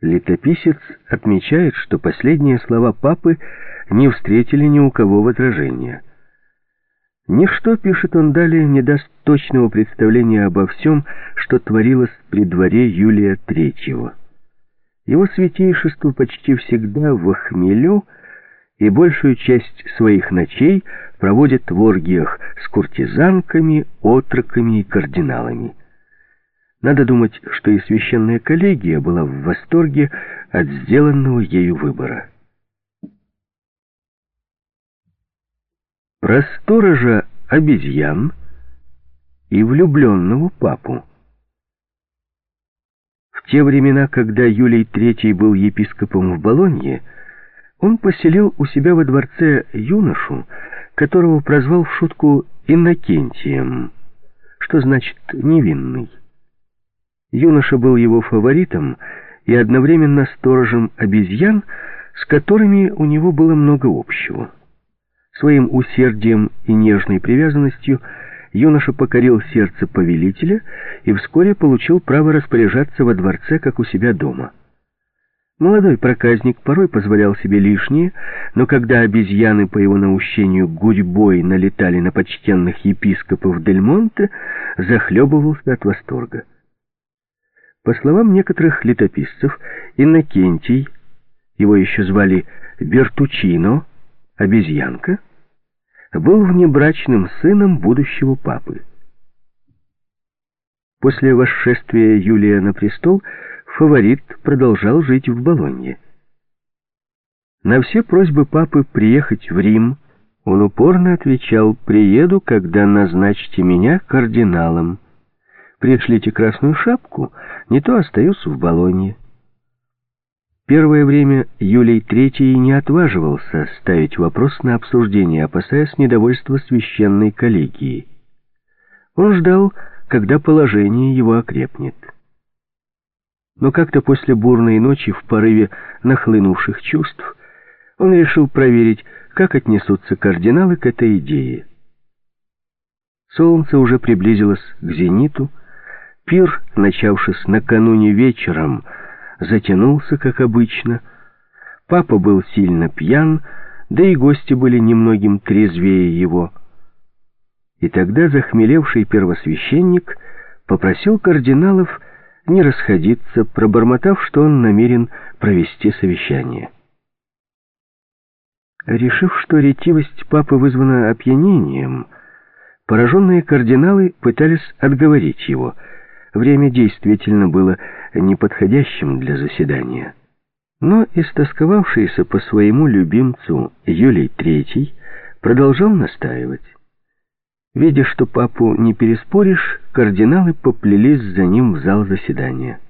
Летописец отмечает, что последние слова папы не встретили ни у кого возражения. Ничто, пишет он далее, не даст точного представления обо всем, что творилось при дворе Юлия Третьего. Его святейшество почти всегда в хмелю и большую часть своих ночей проводит в оргиях с куртизанками, отроками и кардиналами. Надо думать, что и священная коллегия была в восторге от сделанного ею выбора. Про сторожа обезьян и влюбленного папу. В те времена, когда Юлий III был епископом в Болонье, он поселил у себя во дворце юношу, которого прозвал в шутку Иннокентием, что значит «невинный». Юноша был его фаворитом и одновременно сторожем обезьян, с которыми у него было много общего. Своим усердием и нежной привязанностью юноша покорил сердце повелителя и вскоре получил право распоряжаться во дворце, как у себя дома. Молодой проказник порой позволял себе лишнее, но когда обезьяны по его наущению гурьбой налетали на почтенных епископов Дель Монте, захлебывался от восторга. По словам некоторых летописцев, Иннокентий, его еще звали Бертучино, обезьянка, был внебрачным сыном будущего папы. После восшествия Юлия на престол фаворит продолжал жить в Болонье. На все просьбы папы приехать в Рим он упорно отвечал «Приеду, когда назначите меня кардиналом». Пришлите красную шапку, не то остаюсь в Болонье. Первое время Юлий Третий не отваживался ставить вопрос на обсуждение, опасаясь недовольства священной коллегии. Он ждал, когда положение его окрепнет. Но как-то после бурной ночи, в порыве нахлынувших чувств, он решил проверить, как отнесутся кардиналы к этой идее. Солнце уже приблизилось к зениту, Пир, начавшись накануне вечером, затянулся, как обычно. Папа был сильно пьян, да и гости были немногим трезвее его. И тогда захмелевший первосвященник попросил кардиналов не расходиться, пробормотав, что он намерен провести совещание. Решив, что ретивость папы вызвана опьянением, пораженные кардиналы пытались отговорить его — Время действительно было неподходящим для заседания. Но истосковавшийся по своему любимцу Юлий Третий продолжал настаивать. Видя, что папу не переспоришь, кардиналы поплелись за ним в зал заседания.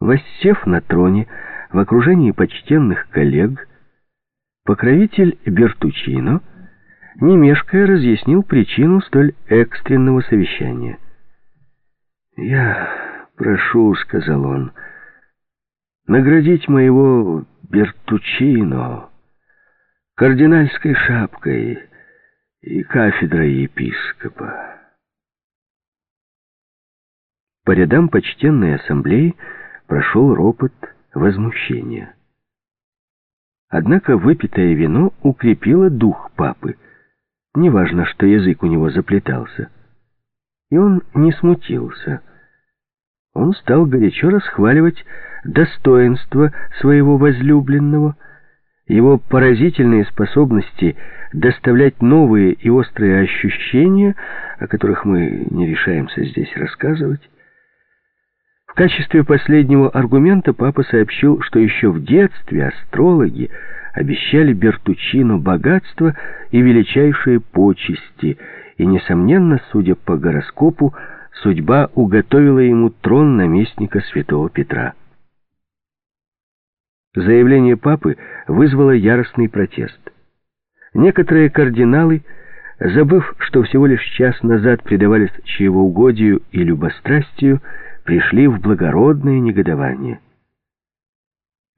Воссев на троне в окружении почтенных коллег, покровитель Бертучино, не мешкая, разъяснил причину столь экстренного совещания — «Я прошу», — сказал он, — «наградить моего Бертучино кардинальской шапкой и кафедрой епископа». По рядам почтенной ассамблеи прошел ропот возмущения. Однако выпитое вино укрепило дух папы. Неважно, что язык у него заплетался. И он не смутился он стал горячо расхваливать достоинство своего возлюбленного, его поразительные способности доставлять новые и острые ощущения, о которых мы не решаемся здесь рассказывать. В качестве последнего аргумента папа сообщил, что еще в детстве астрологи обещали Бертучино богатство и величайшие почести, и, несомненно, судя по гороскопу, судьба уготовила ему трон наместника святого Петра. Заявление папы вызвало яростный протест. Некоторые кардиналы, забыв, что всего лишь час назад предавались чревоугодию и любострастию, пришли в благородное негодование.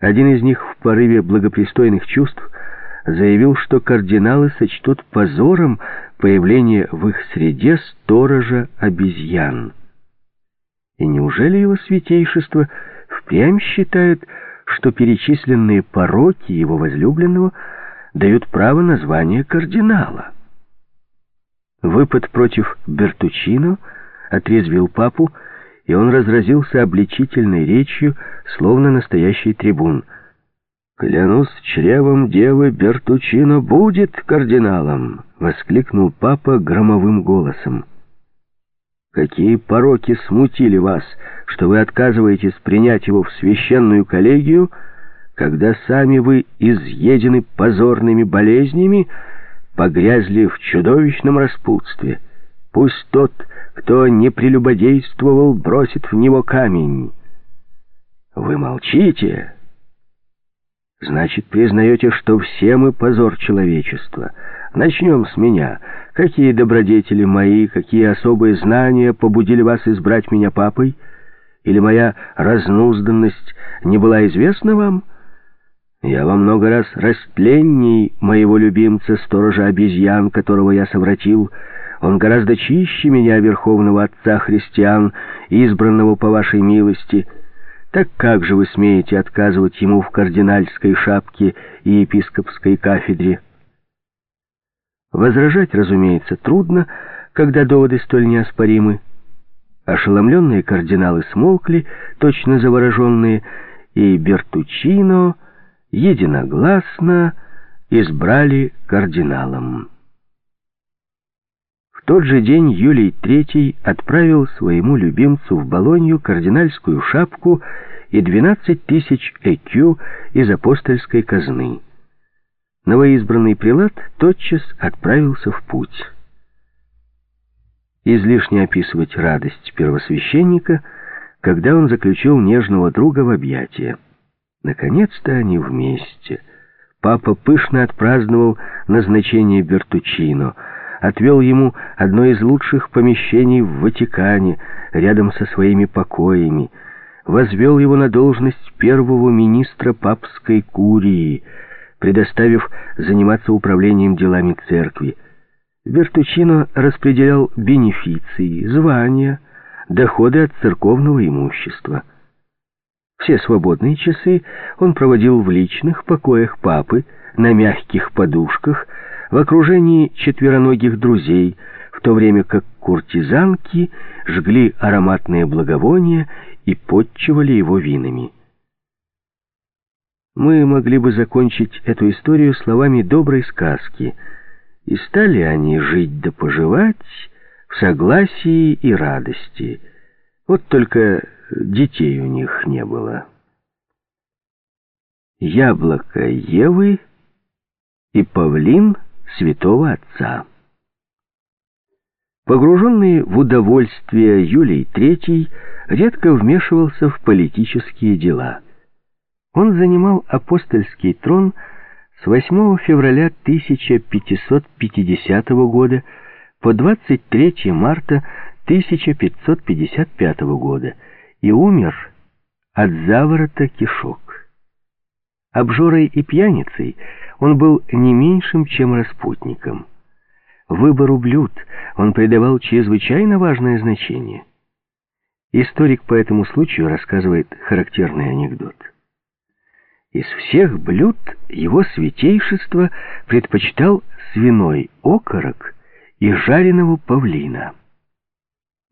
Один из них в порыве благопристойных чувств заявил, что кардиналы сочтут позором появление в их среде сторожа обезьян. И неужели его святейшество впрямь считает, что перечисленные пороки его возлюбленного дают право на звание кардинала. Выпад против Бертучино отрезвил папу, и он разразился обличительной речью, словно настоящий трибун. «Клянусь чревом девы, Бертучино будет кардиналом!» — воскликнул папа громовым голосом. «Какие пороки смутили вас, что вы отказываетесь принять его в священную коллегию, когда сами вы изъедены позорными болезнями, погрязли в чудовищном распутстве. Пусть тот, кто не прелюбодействовал, бросит в него камень. Вы молчите. Значит, признаете, что все мы позор человечества. Начнем с меня. Какие добродетели мои, какие особые знания побудили вас избрать меня папой? Или моя разнузданность не была известна вам?» Я во много раз растленней моего любимца, сторожа обезьян, которого я совратил. Он гораздо чище меня, верховного отца христиан, избранного по вашей милости. Так как же вы смеете отказывать ему в кардинальской шапке и епископской кафедре? Возражать, разумеется, трудно, когда доводы столь неоспоримы. Ошеломленные кардиналы смолкли, точно завороженные, и Бертучино единогласно избрали кардиналом. Тот же день Юлий III отправил своему любимцу в Болонью кардинальскую шапку и 12 тысяч экю из апостольской казны. Новоизбранный прилад тотчас отправился в путь. Излишне описывать радость первосвященника, когда он заключил нежного друга в объятия. Наконец-то они вместе. Папа пышно отпраздновал назначение Бертучино, отвел ему одно из лучших помещений в Ватикане, рядом со своими покоями, возвел его на должность первого министра папской курии, предоставив заниматься управлением делами церкви. Бертучино распределял бенефиции, звания, доходы от церковного имущества. Все свободные часы он проводил в личных покоях папы, на мягких подушках, в окружении четвероногих друзей, в то время как куртизанки жгли ароматные благовония и подчивали его винами. Мы могли бы закончить эту историю словами доброй сказки. И стали они жить да поживать в согласии и радости. Вот только детей у них не было. Яблоко Евы и павлин святого отца. Погруженный в удовольствие Юлий III редко вмешивался в политические дела. Он занимал апостольский трон с 8 февраля 1550 года по 23 марта 1555 года и умер от заворота кишок. Обжорой и пьяницей он был не меньшим, чем распутником. Выбору блюд он придавал чрезвычайно важное значение. Историк по этому случаю рассказывает характерный анекдот. Из всех блюд его святейшество предпочитал свиной окорок и жареного павлина.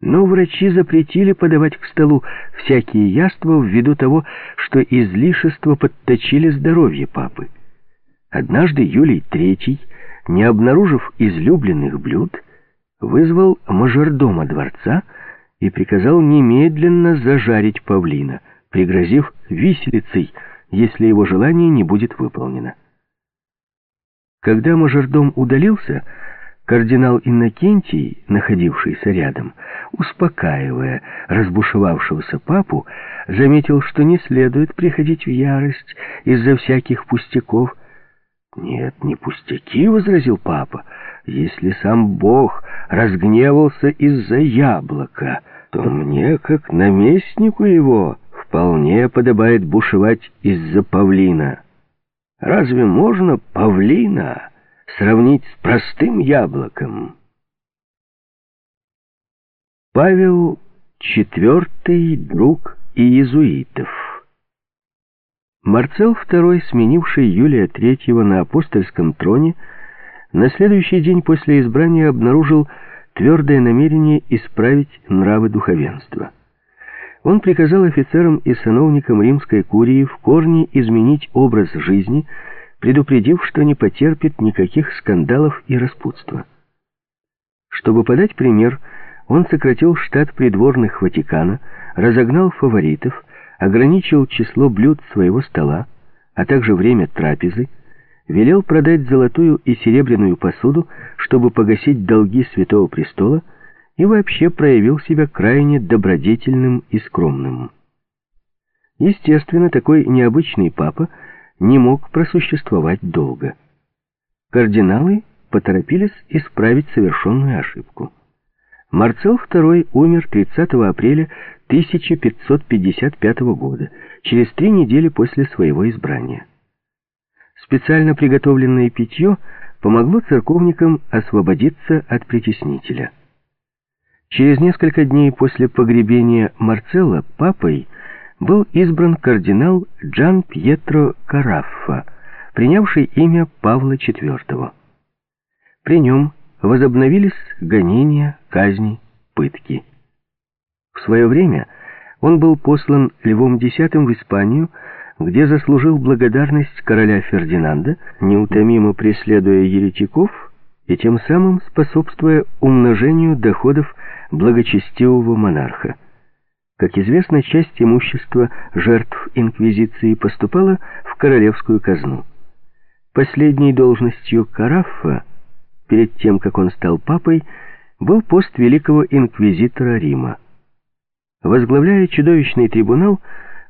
Но врачи запретили подавать к столу всякие яства ввиду того, что излишества подточили здоровье папы. Однажды Юлий III, не обнаружив излюбленных блюд, вызвал мажордома дворца и приказал немедленно зажарить павлина, пригрозив виселицей, если его желание не будет выполнено. Когда мажордом удалился, Кардинал Иннокентий, находившийся рядом, успокаивая разбушевавшегося папу, заметил, что не следует приходить в ярость из-за всяких пустяков. «Нет, не пустяки», — возразил папа. «Если сам Бог разгневался из-за яблока, то мне, как наместнику его, вполне подобает бушевать из-за павлина. Разве можно павлина?» сравнить с простым яблоком. Павел IV — друг иезуитов. Марцел II, сменивший Юлия III на апостольском троне, на следующий день после избрания обнаружил твердое намерение исправить нравы духовенства. Он приказал офицерам и сановникам римской курии в корне изменить образ жизни, предупредив, что не потерпит никаких скандалов и распутства. Чтобы подать пример, он сократил штат придворных Ватикана, разогнал фаворитов, ограничил число блюд своего стола, а также время трапезы, велел продать золотую и серебряную посуду, чтобы погасить долги Святого Престола, и вообще проявил себя крайне добродетельным и скромным. Естественно, такой необычный папа не мог просуществовать долго. Кардиналы поторопились исправить совершенную ошибку. Марцел II умер 30 апреля 1555 года, через три недели после своего избрания. Специально приготовленное питье помогло церковникам освободиться от притеснителя. Через несколько дней после погребения Марцелла папой был избран кардинал Джан Пьетро Караффа, принявший имя Павла IV. При нем возобновились гонения, казни, пытки. В свое время он был послан Львом X в Испанию, где заслужил благодарность короля Фердинанда, неутомимо преследуя еретиков и тем самым способствуя умножению доходов благочестивого монарха. Как известно, часть имущества жертв инквизиции поступала в королевскую казну. Последней должностью Караффа перед тем, как он стал папой, был пост великого инквизитора Рима. Возглавляя чудовищный трибунал,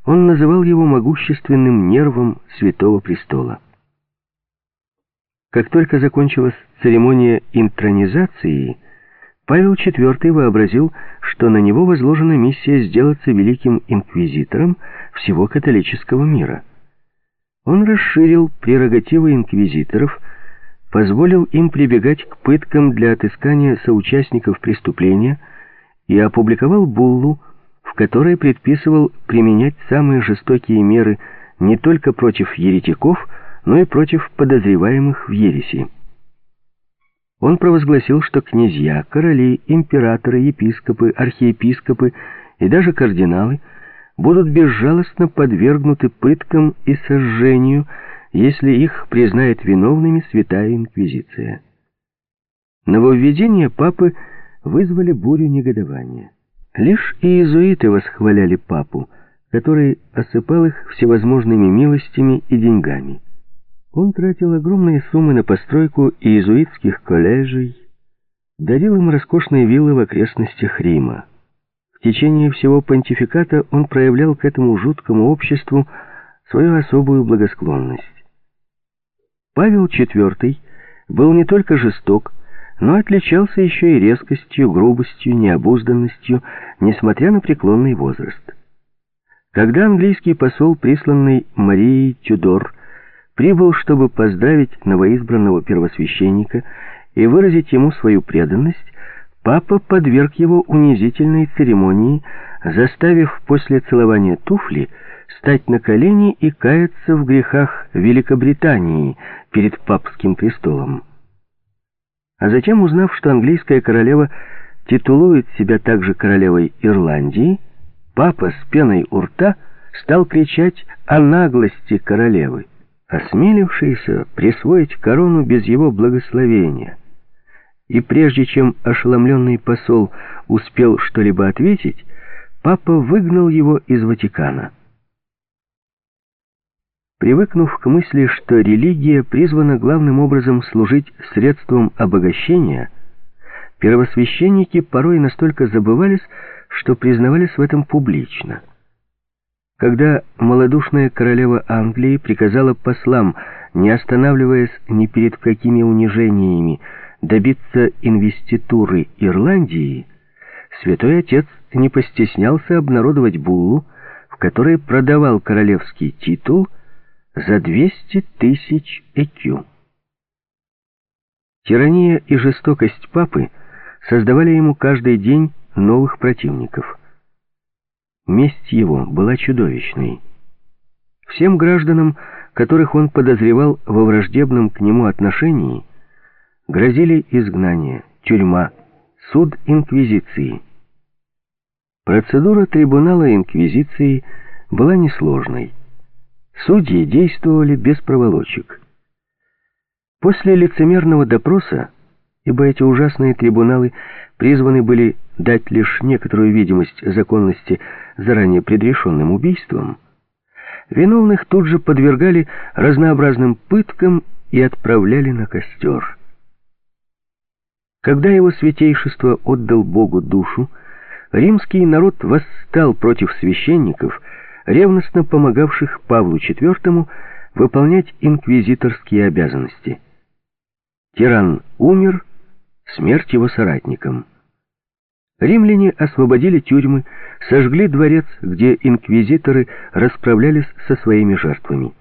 он называл его могущественным нервом Святого Престола. Как только закончилась церемония интронизации, Павел IV вообразил, что на него возложена миссия сделаться великим инквизитором всего католического мира. Он расширил прерогативы инквизиторов – позволил им прибегать к пыткам для отыскания соучастников преступления и опубликовал буллу, в которой предписывал применять самые жестокие меры не только против еретиков, но и против подозреваемых в ереси. Он провозгласил, что князья, короли, императоры, епископы, архиепископы и даже кардиналы будут безжалостно подвергнуты пыткам и сожжению, если их признает виновными Святая Инквизиция. Нововведения папы вызвали бурю негодования. Лишь иезуиты восхваляли папу, который осыпал их всевозможными милостями и деньгами. Он тратил огромные суммы на постройку иезуитских коллежей, дарил им роскошные виллы в окрестностях Рима. В течение всего понтификата он проявлял к этому жуткому обществу свою особую благосклонность. Павел IV был не только жесток, но отличался еще и резкостью, грубостью, необузданностью, несмотря на преклонный возраст. Когда английский посол, присланный Марией Тюдор, прибыл, чтобы поздравить новоизбранного первосвященника и выразить ему свою преданность, папа подверг его унизительной церемонии, заставив после целования туфли стать на колени и каяться в грехах Великобритании перед папским престолом. А затем, узнав, что английская королева титулует себя также королевой Ирландии, папа с пеной у рта стал кричать о наглости королевы, осмелившейся присвоить корону без его благословения. И прежде чем ошеломленный посол успел что-либо ответить, папа выгнал его из Ватикана. Привыкнув к мысли, что религия призвана главным образом служить средством обогащения, первосвященники порой настолько забывались, что признавались в этом публично. Когда малодушная королева Англии приказала послам, не останавливаясь ни перед какими унижениями, добиться инвеституры Ирландии, Святой Отец не постеснялся обнародовать буллу, в которой продавал королевский титул – за 200 тысяч ЭКЮ. Тирания и жестокость папы создавали ему каждый день новых противников. Месть его была чудовищной. Всем гражданам, которых он подозревал во враждебном к нему отношении, грозили изгнание, тюрьма, суд инквизиции. Процедура трибунала инквизиции была несложной. Судьи действовали без проволочек. После лицемерного допроса, ибо эти ужасные трибуналы призваны были дать лишь некоторую видимость законности заранее предрешенным убийством, виновных тут же подвергали разнообразным пыткам и отправляли на костер. Когда его святейшество отдал Богу душу, римский народ восстал против священников, ревностно помогавших Павлу IV выполнять инквизиторские обязанности. Тиран умер, смерть его соратникам. Римляне освободили тюрьмы, сожгли дворец, где инквизиторы расправлялись со своими жертвами.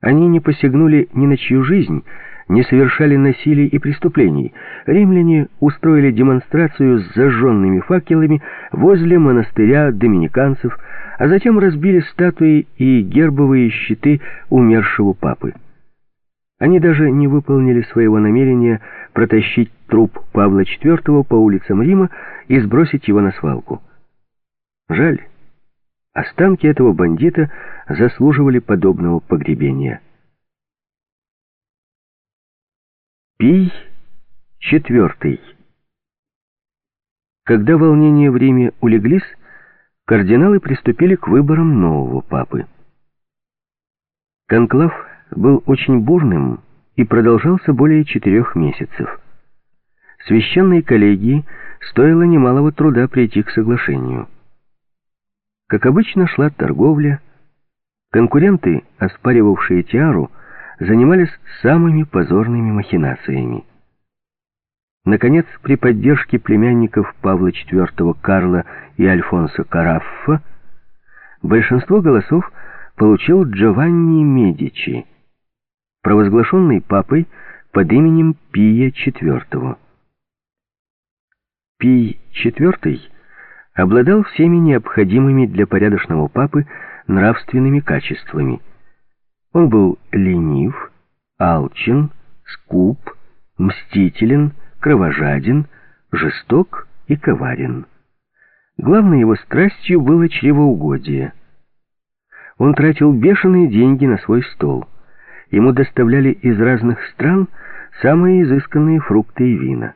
Они не посягнули ни на чью жизнь, не совершали насилий и преступлений. Римляне устроили демонстрацию с зажженными факелами возле монастыря доминиканцев, а затем разбили статуи и гербовые щиты умершего папы. Они даже не выполнили своего намерения протащить труп Павла IV по улицам Рима и сбросить его на свалку. Жаль, останки этого бандита заслуживали подобного погребения. Пий четвертый. Когда волнения в Риме улеглись, кардиналы приступили к выборам нового папы. Конклав был очень бурным и продолжался более четырех месяцев. Священной коллегии стоило немалого труда прийти к соглашению. Как обычно шла торговля, конкуренты, оспаривавшие тиару, занимались самыми позорными махинациями. Наконец, при поддержке племянников Павла IV Карла и Альфонсо Караффа большинство голосов получил Джованни Медичи, провозглашенный папой под именем Пия IV. Пий IV обладал всеми необходимыми для порядочного папы нравственными качествами – он был ленив, алчен, скуп, мстителен, кровожаден, жесток и коварен. Главной его страстью было чревоугодие. Он тратил бешеные деньги на свой стол. Ему доставляли из разных стран самые изысканные фрукты и вина.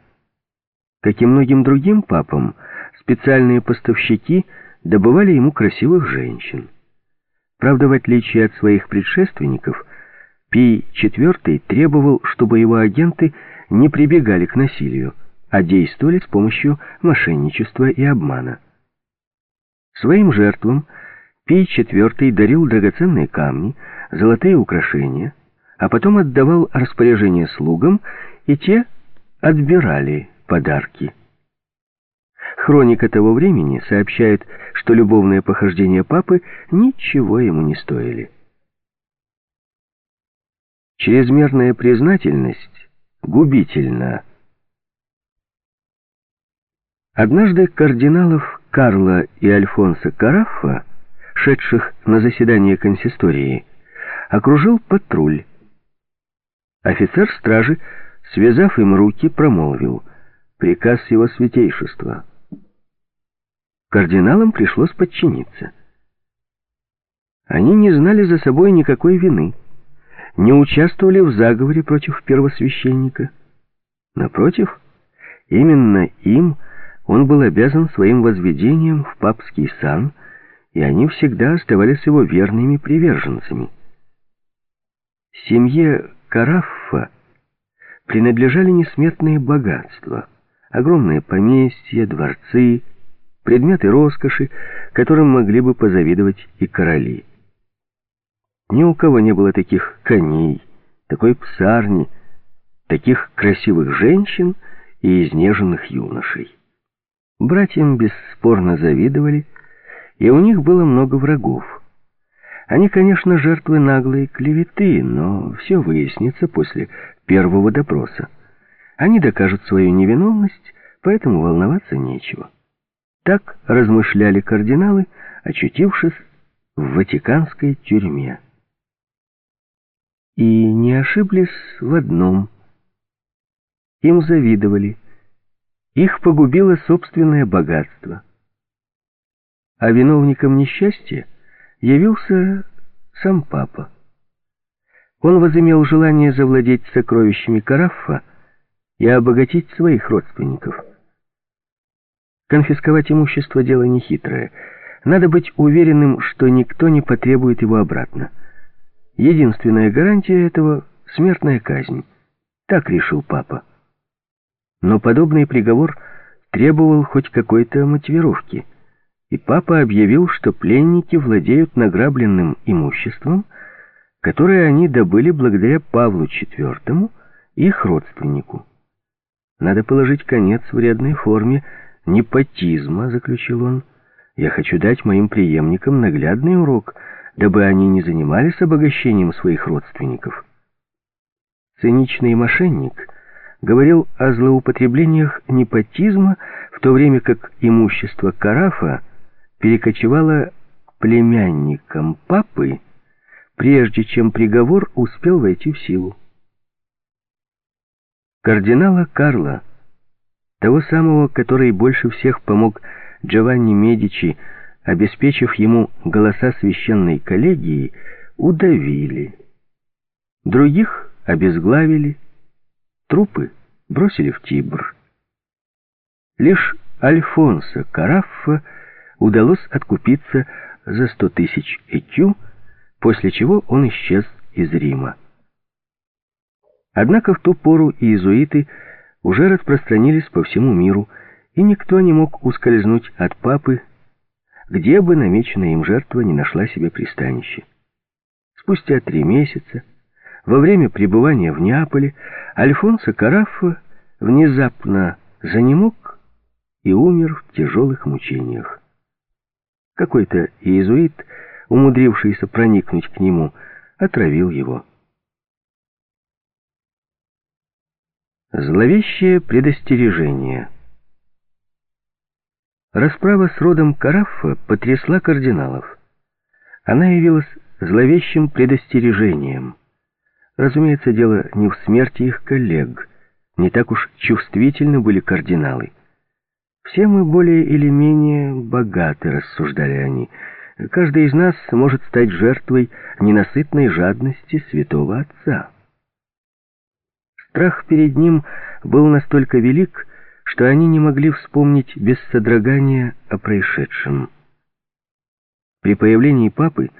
Как и многим другим папам, специальные поставщики добывали ему красивых женщин. Правда, в отличие от своих предшественников, Пий IV требовал, чтобы его агенты не прибегали к насилию, а действовали с помощью мошенничества и обмана. Своим жертвам Пий IV дарил драгоценные камни, золотые украшения, а потом отдавал распоряжение слугам, и те отбирали подарки. Хроника того времени сообщает, что любовные похождения папы ничего ему не стоили. Чрезмерная признательность губительна. Однажды кардиналов Карла и Альфонса Караффа, шедших на заседание консистории, окружил патруль. Офицер стражи, связав им руки, промолвил «Приказ его святейшества». Кардиналам пришлось подчиниться. Они не знали за собой никакой вины, не участвовали в заговоре против первосвященника. Напротив, именно им он был обязан своим возведением в папский сан, и они всегда оставались его верными приверженцами. Семье Караффа принадлежали несметные богатства, огромные поместья, дворцы, предметы роскоши, которым могли бы позавидовать и короли. Ни у кого не было таких коней, такой псарни, таких красивых женщин и изнеженных юношей. Братьям бесспорно завидовали, и у них было много врагов. Они, конечно, жертвы наглой клеветы, но все выяснится после первого допроса. Они докажут свою невиновность, поэтому волноваться нечего. Так размышляли кардиналы, очутившись в Ватиканской тюрьме. И не ошиблись в одном. Им завидовали. Их погубило собственное богатство. А виновником несчастья явился сам папа. Он возымел желание завладеть сокровищами Караффа и обогатить своих родственников. Конфисковать имущество — дело нехитрое. Надо быть уверенным, что никто не потребует его обратно. Единственная гарантия этого — смертная казнь. Так решил папа. Но подобный приговор требовал хоть какой-то мотивировки. И папа объявил, что пленники владеют награбленным имуществом, которое они добыли благодаря Павлу IV, их родственнику. Надо положить конец вредной форме непотизма, заключил он. Я хочу дать моим преемникам наглядный урок, дабы они не занимались обогащением своих родственников. Циничный мошенник говорил о злоупотреблениях непотизма, в то время как имущество Карафа перекочевало племянникам папы, прежде чем приговор успел войти в силу. Кардинала Карла того самого, который больше всех помог Джованни Медичи, обеспечив ему голоса священной коллегии, удавили. Других обезглавили, трупы бросили в Тибр. Лишь Альфонсо Караффа удалось откупиться за сто тысяч ЭКЮ, после чего он исчез из Рима. Однако в ту пору иезуиты уже распространились по всему миру, и никто не мог ускользнуть от папы, где бы намеченная им жертва не нашла себе пристанище. Спустя три месяца, во время пребывания в Неаполе, Альфонсо Караффа внезапно занемог и умер в тяжелых мучениях. Какой-то иезуит, умудрившийся проникнуть к нему, отравил его. Зловещее предостережение. Расправа с родом Караффа потрясла кардиналов. Она явилась зловещим предостережением. Разумеется, дело не в смерти их коллег. Не так уж чувствительны были кардиналы. Все мы более или менее богаты, рассуждали они. Каждый из нас может стать жертвой ненасытной жадности святого отца. Страх перед ним был настолько велик, что они не могли вспомнить без содрогания о происшедшем. При появлении папы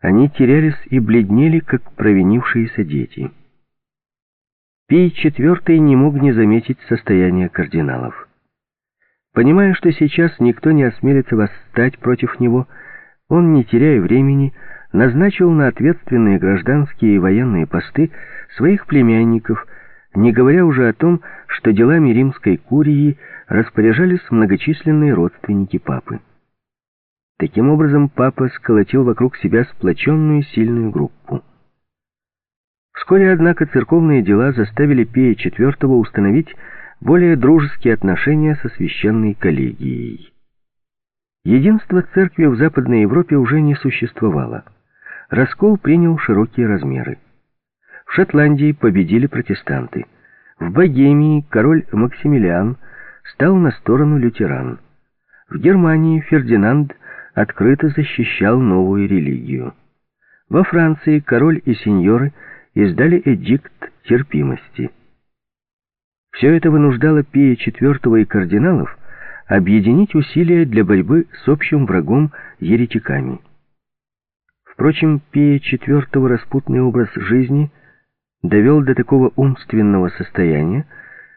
они терялись и бледнели, как провинившиеся дети. Пий IV не мог не заметить состояние кардиналов. Понимая, что сейчас никто не осмелится восстать против него, он, не теряя времени, назначил на ответственные гражданские и военные посты своих племянников – не говоря уже о том, что делами римской курии распоряжались многочисленные родственники папы. Таким образом, папа сколотил вокруг себя сплоченную сильную группу. Вскоре, однако, церковные дела заставили Пия IV установить более дружеские отношения со священной коллегией. Единство церкви в Западной Европе уже не существовало. Раскол принял широкие размеры. В Шотландии победили протестанты. В Богемии король Максимилиан стал на сторону лютеран. В Германии Фердинанд открыто защищал новую религию. Во Франции король и сеньоры издали эдикт терпимости. Все это вынуждало Пия IV и кардиналов объединить усилия для борьбы с общим врагом еретиками. Впрочем, Пия IV распутный образ жизни – довел до такого умственного состояния,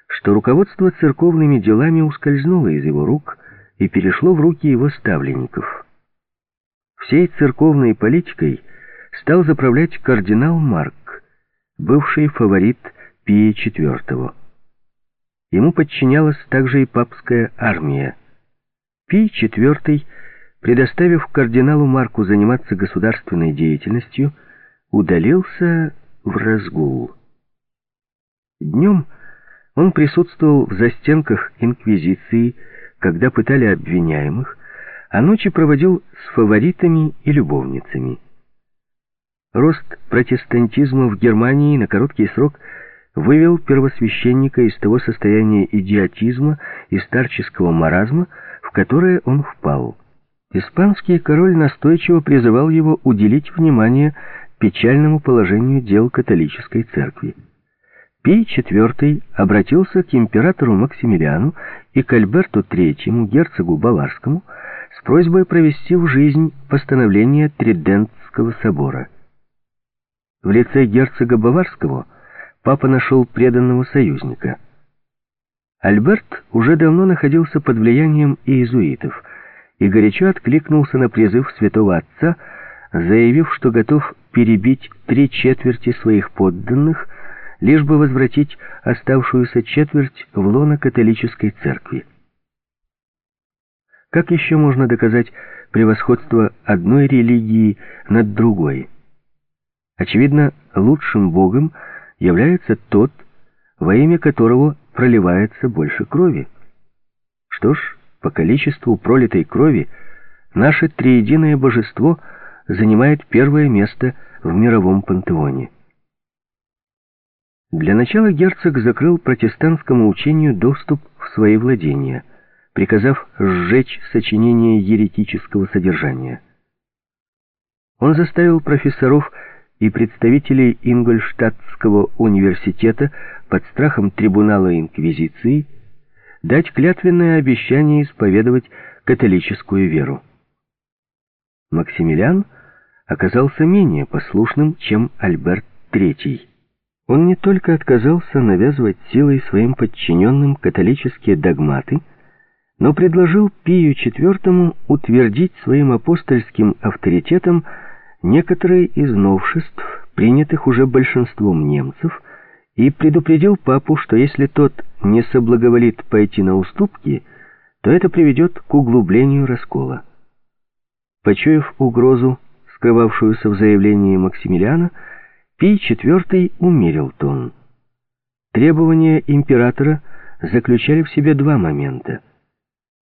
что руководство церковными делами ускользнуло из его рук и перешло в руки его ставленников. Всей церковной политикой стал заправлять кардинал Марк, бывший фаворит Пия IV. Ему подчинялась также и папская армия. Пий IV, предоставив кардиналу Марку заниматься государственной деятельностью, удалился в разгул. Днем он присутствовал в застенках Инквизиции, когда пытали обвиняемых, а ночи проводил с фаворитами и любовницами. Рост протестантизма в Германии на короткий срок вывел первосвященника из того состояния идиотизма и старческого маразма, в которое он впал. Испанский король настойчиво призывал его уделить внимание печальному положению дел католической церкви. Пий IV обратился к императору Максимилиану и к Альберту III, герцогу Баварскому, с просьбой провести в жизнь постановление Тридентского собора. В лице герцога Баварского папа нашел преданного союзника. Альберт уже давно находился под влиянием иезуитов и горячо откликнулся на призыв святого отца, заявив, что готов перебить три четверти своих подданных – лишь бы возвратить оставшуюся четверть в лоно католической церкви. Как еще можно доказать превосходство одной религии над другой? Очевидно, лучшим богом является тот, во имя которого проливается больше крови. Что ж, по количеству пролитой крови наше триединое божество занимает первое место в мировом пантеоне. Для начала герцог закрыл протестантскому учению доступ в свои владения, приказав сжечь сочинения еретического содержания. Он заставил профессоров и представителей Ингольштадтского университета под страхом трибунала Инквизиции дать клятвенное обещание исповедовать католическую веру. Максимилиан оказался менее послушным, чем Альберт III. Он не только отказался навязывать силой своим подчиненным католические догматы, но предложил Пию IV утвердить своим апостольским авторитетом некоторые из новшеств, принятых уже большинством немцев, и предупредил папу, что если тот не соблаговолит пойти на уступки, то это приведет к углублению раскола. Почуяв угрозу, скрывавшуюся в заявлении Максимилиана, Пий IV умерил тон. Требования императора заключали в себе два момента.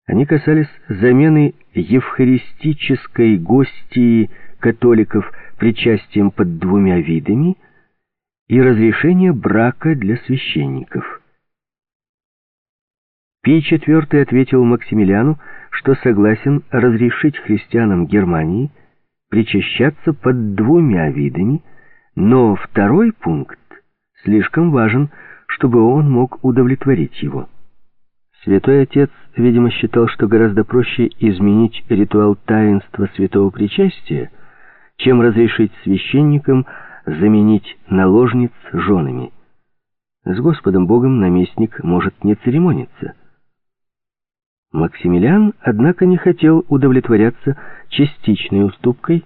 Они касались замены евхаристической гостии католиков причастием под двумя видами и разрешения брака для священников. Пий IV ответил Максимилиану, что согласен разрешить христианам Германии причащаться под двумя видами – но второй пункт слишком важен, чтобы он мог удовлетворить его. Святой Отец, видимо, считал, что гораздо проще изменить ритуал таинства святого причастия, чем разрешить священникам заменить наложниц женами. С Господом Богом наместник может не церемониться. Максимилиан, однако, не хотел удовлетворяться частичной уступкой,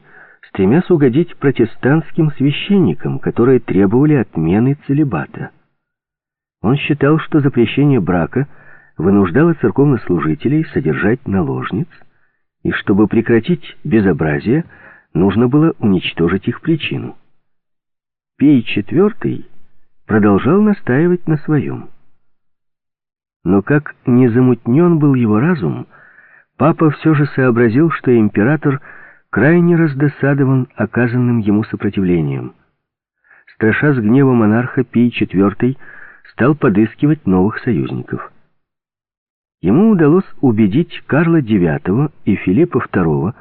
стремясь угодить протестантским священникам, которые требовали отмены целебата. Он считал, что запрещение брака вынуждало церковнослужителей содержать наложниц, и чтобы прекратить безобразие, нужно было уничтожить их причину. Пей IV продолжал настаивать на своем. Но как не замутнен был его разум, папа все же сообразил, что император – крайне раздосадован оказанным ему сопротивлением. Страша с гнева монарха Пий IV стал подыскивать новых союзников. Ему удалось убедить Карла IX и Филиппа II,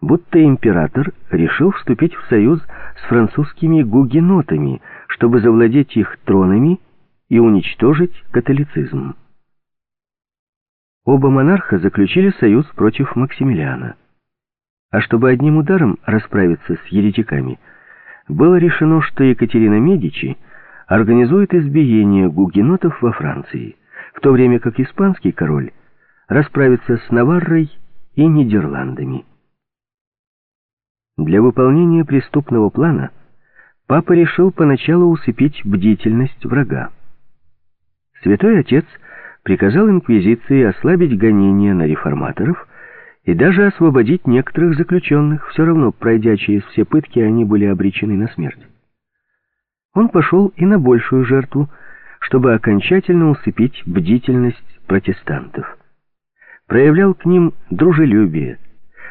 будто император решил вступить в союз с французскими гугенотами, чтобы завладеть их тронами и уничтожить католицизм. Оба монарха заключили союз против Максимилиана. А чтобы одним ударом расправиться с еретиками, было решено, что Екатерина Медичи организует избиение гугенотов во Франции, в то время как испанский король расправится с Наваррой и Нидерландами. Для выполнения преступного плана папа решил поначалу усыпить бдительность врага. Святой Отец приказал инквизиции ослабить гонения на реформаторов и даже освободить некоторых заключенных, все равно, пройдя через все пытки, они были обречены на смерть. Он пошел и на большую жертву, чтобы окончательно усыпить бдительность протестантов. Проявлял к ним дружелюбие,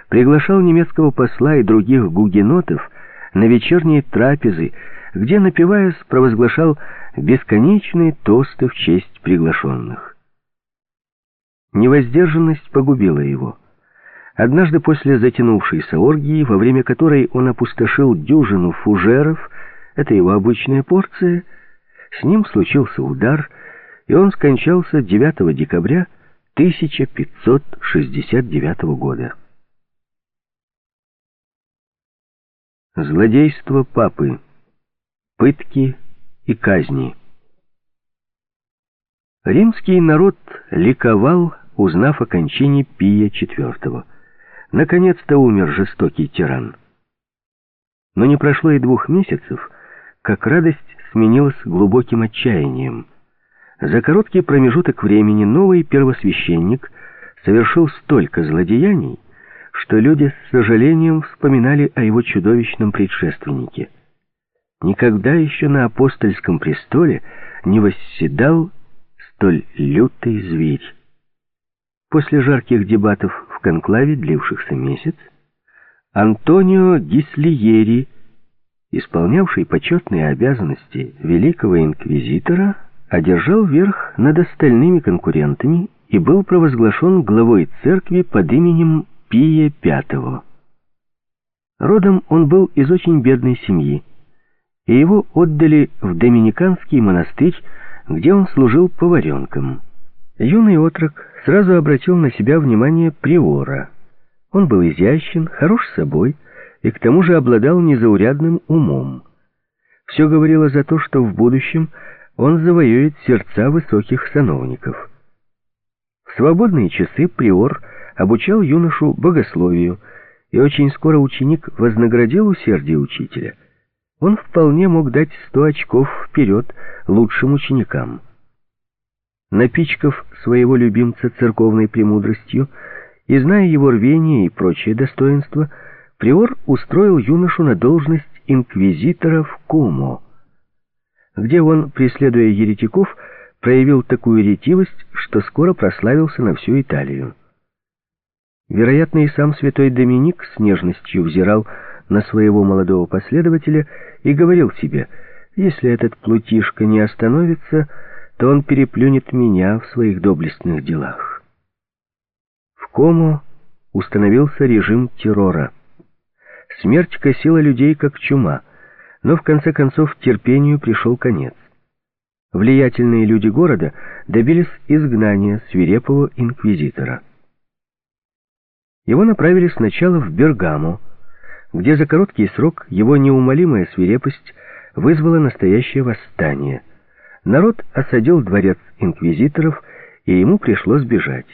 приглашал немецкого посла и других гугенотов на вечерние трапезы, где, напиваясь, провозглашал бесконечные тосты в честь приглашенных. Невоздержанность погубила его. Однажды после затянувшейся оргии, во время которой он опустошил дюжину фужеров, это его обычная порция, с ним случился удар, и он скончался 9 декабря 1569 года. Злодейство папы, пытки и казни. Римский народ ликовал, узнав о кончине Пия IV. Наконец-то умер жестокий тиран. Но не прошло и двух месяцев, как радость сменилась глубоким отчаянием. За короткий промежуток времени новый первосвященник совершил столько злодеяний, что люди с сожалением вспоминали о его чудовищном предшественнике. Никогда еще на апостольском престоле не восседал столь лютый зверь. После жарких дебатов в конклаве, длившихся месяц, Антонио Гислиери, исполнявший почетные обязанности великого инквизитора, одержал верх над остальными конкурентами и был провозглашен главой церкви под именем Пия V. Родом он был из очень бедной семьи, и его отдали в Доминиканский монастырь, где он служил поваренком. Юный отрок сразу обратил на себя внимание приора. Он был изящен, хорош собой и к тому же обладал незаурядным умом. Все говорило за то, что в будущем он завоюет сердца высоких сановников. В свободные часы приор – обучал юношу богословию, и очень скоро ученик вознаградил усердие учителя. Он вполне мог дать сто очков вперед лучшим ученикам. Напичкав своего любимца церковной премудростью и зная его рвение и прочие достоинства, приор устроил юношу на должность инквизитора в Кумо, где он, преследуя еретиков, проявил такую ретивость, что скоро прославился на всю Италию. Вероятно, и сам святой Доминик с нежностью взирал на своего молодого последователя и говорил себе, если этот плутишка не остановится, то он переплюнет меня в своих доблестных делах. В Кому установился режим террора. Смерть косила людей как чума, но в конце концов терпению пришел конец. Влиятельные люди города добились изгнания свирепого инквизитора. Его направили сначала в Бергамо, где за короткий срок его неумолимая свирепость вызвала настоящее восстание. Народ осадил дворец инквизиторов, и ему пришлось бежать.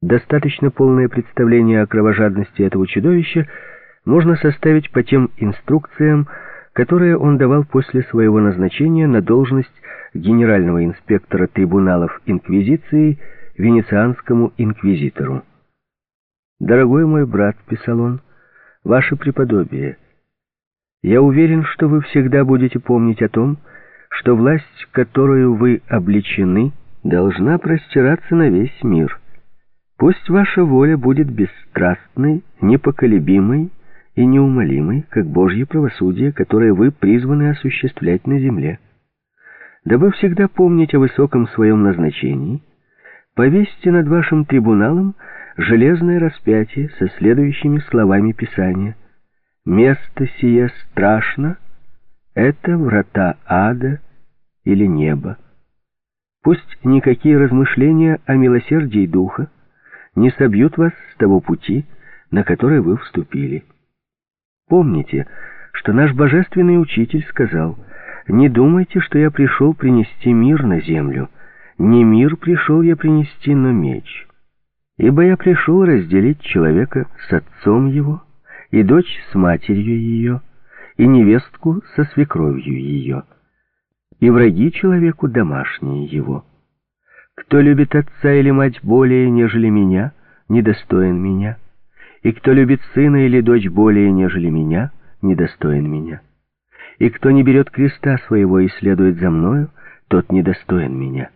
Достаточно полное представление о кровожадности этого чудовища можно составить по тем инструкциям, которые он давал после своего назначения на должность генерального инспектора трибуналов инквизиции венецианскому инквизитору. «Дорогой мой брат», — писал он, — «ваше преподобие, я уверен, что вы всегда будете помнить о том, что власть, которую вы обличены, должна простираться на весь мир. Пусть ваша воля будет бесстрастной, непоколебимой и неумолимой, как Божье правосудие, которое вы призваны осуществлять на земле. Дабы всегда помнить о высоком своем назначении, повесьте над вашим трибуналом железное распятие со следующими словами Писания. «Место сие страшно, это врата ада или неба». Пусть никакие размышления о милосердии Духа не собьют вас с того пути, на который вы вступили. Помните, что наш божественный учитель сказал, «Не думайте, что я пришел принести мир на землю. Не мир пришел я принести, но меч». Ибо я пришел разделить человека с отцом его, и дочь с матерью ее, и невестку со свекровью ее, и враги человеку домашние его. Кто любит отца или мать более, нежели меня, недостоин меня, и кто любит сына или дочь более, нежели меня, недостоин меня. И кто не берет креста своего и следует за мною, тот недостоин меня».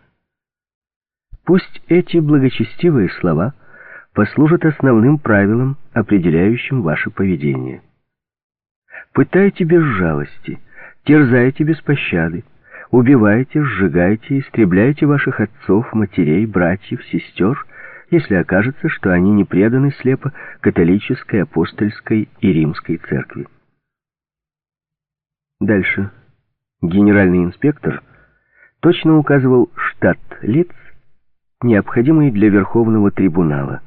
Пусть эти благочестивые слова послужат основным правилом, определяющим ваше поведение. Пытайте без жалости, терзайте без пощады, убивайте, сжигайте, истребляйте ваших отцов, матерей, братьев, сестер, если окажется, что они не преданы слепо католической, апостольской и римской церкви. Дальше. Генеральный инспектор точно указывал штат лиц, необходимый для Верховного трибунала,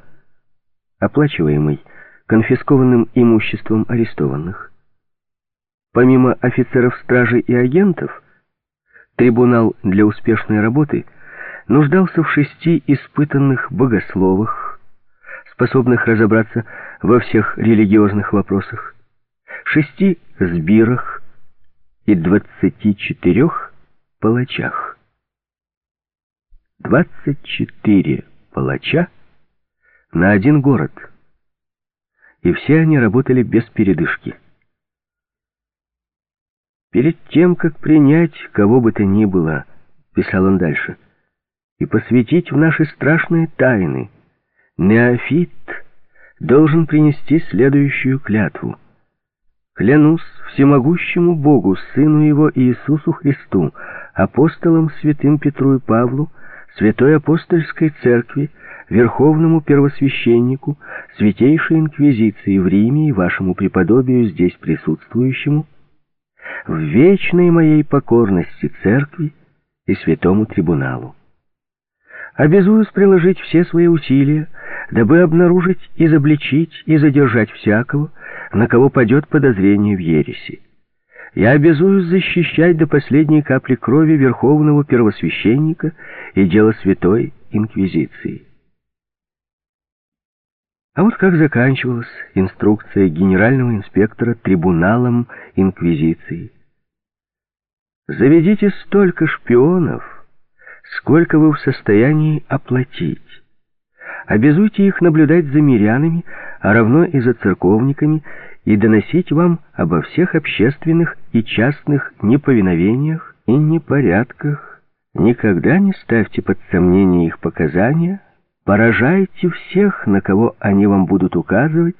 оплачиваемый конфискованным имуществом арестованных. Помимо офицеров стражи и агентов, трибунал для успешной работы нуждался в шести испытанных богословах, способных разобраться во всех религиозных вопросах, шести сбирах и двадцати четырех палачах. Двадцать четыре палача на один город. И все они работали без передышки. «Перед тем, как принять кого бы то ни было, — писал он дальше, — и посвятить в наши страшные тайны, неофит должен принести следующую клятву. Клянусь всемогущему Богу, Сыну Его Иисусу Христу, апостолам святым Петру и Павлу, Святой Апостольской Церкви, Верховному Первосвященнику, Святейшей Инквизиции в Риме и вашему преподобию здесь присутствующему, в вечной моей покорности Церкви и Святому Трибуналу. Обязуюсь приложить все свои усилия, дабы обнаружить, изобличить и задержать всякого, на кого падет подозрение в ереси. Я обязуюсь защищать до последней капли крови Верховного Первосвященника и дело Святой Инквизиции. А вот как заканчивалась инструкция генерального инспектора трибуналом Инквизиции. «Заведите столько шпионов, сколько вы в состоянии оплатить. Обязуйте их наблюдать за мирянами, а равно и за церковниками, и доносить вам обо всех общественных и частных неповиновениях и непорядках. Никогда не ставьте под сомнение их показания, поражайте всех, на кого они вам будут указывать,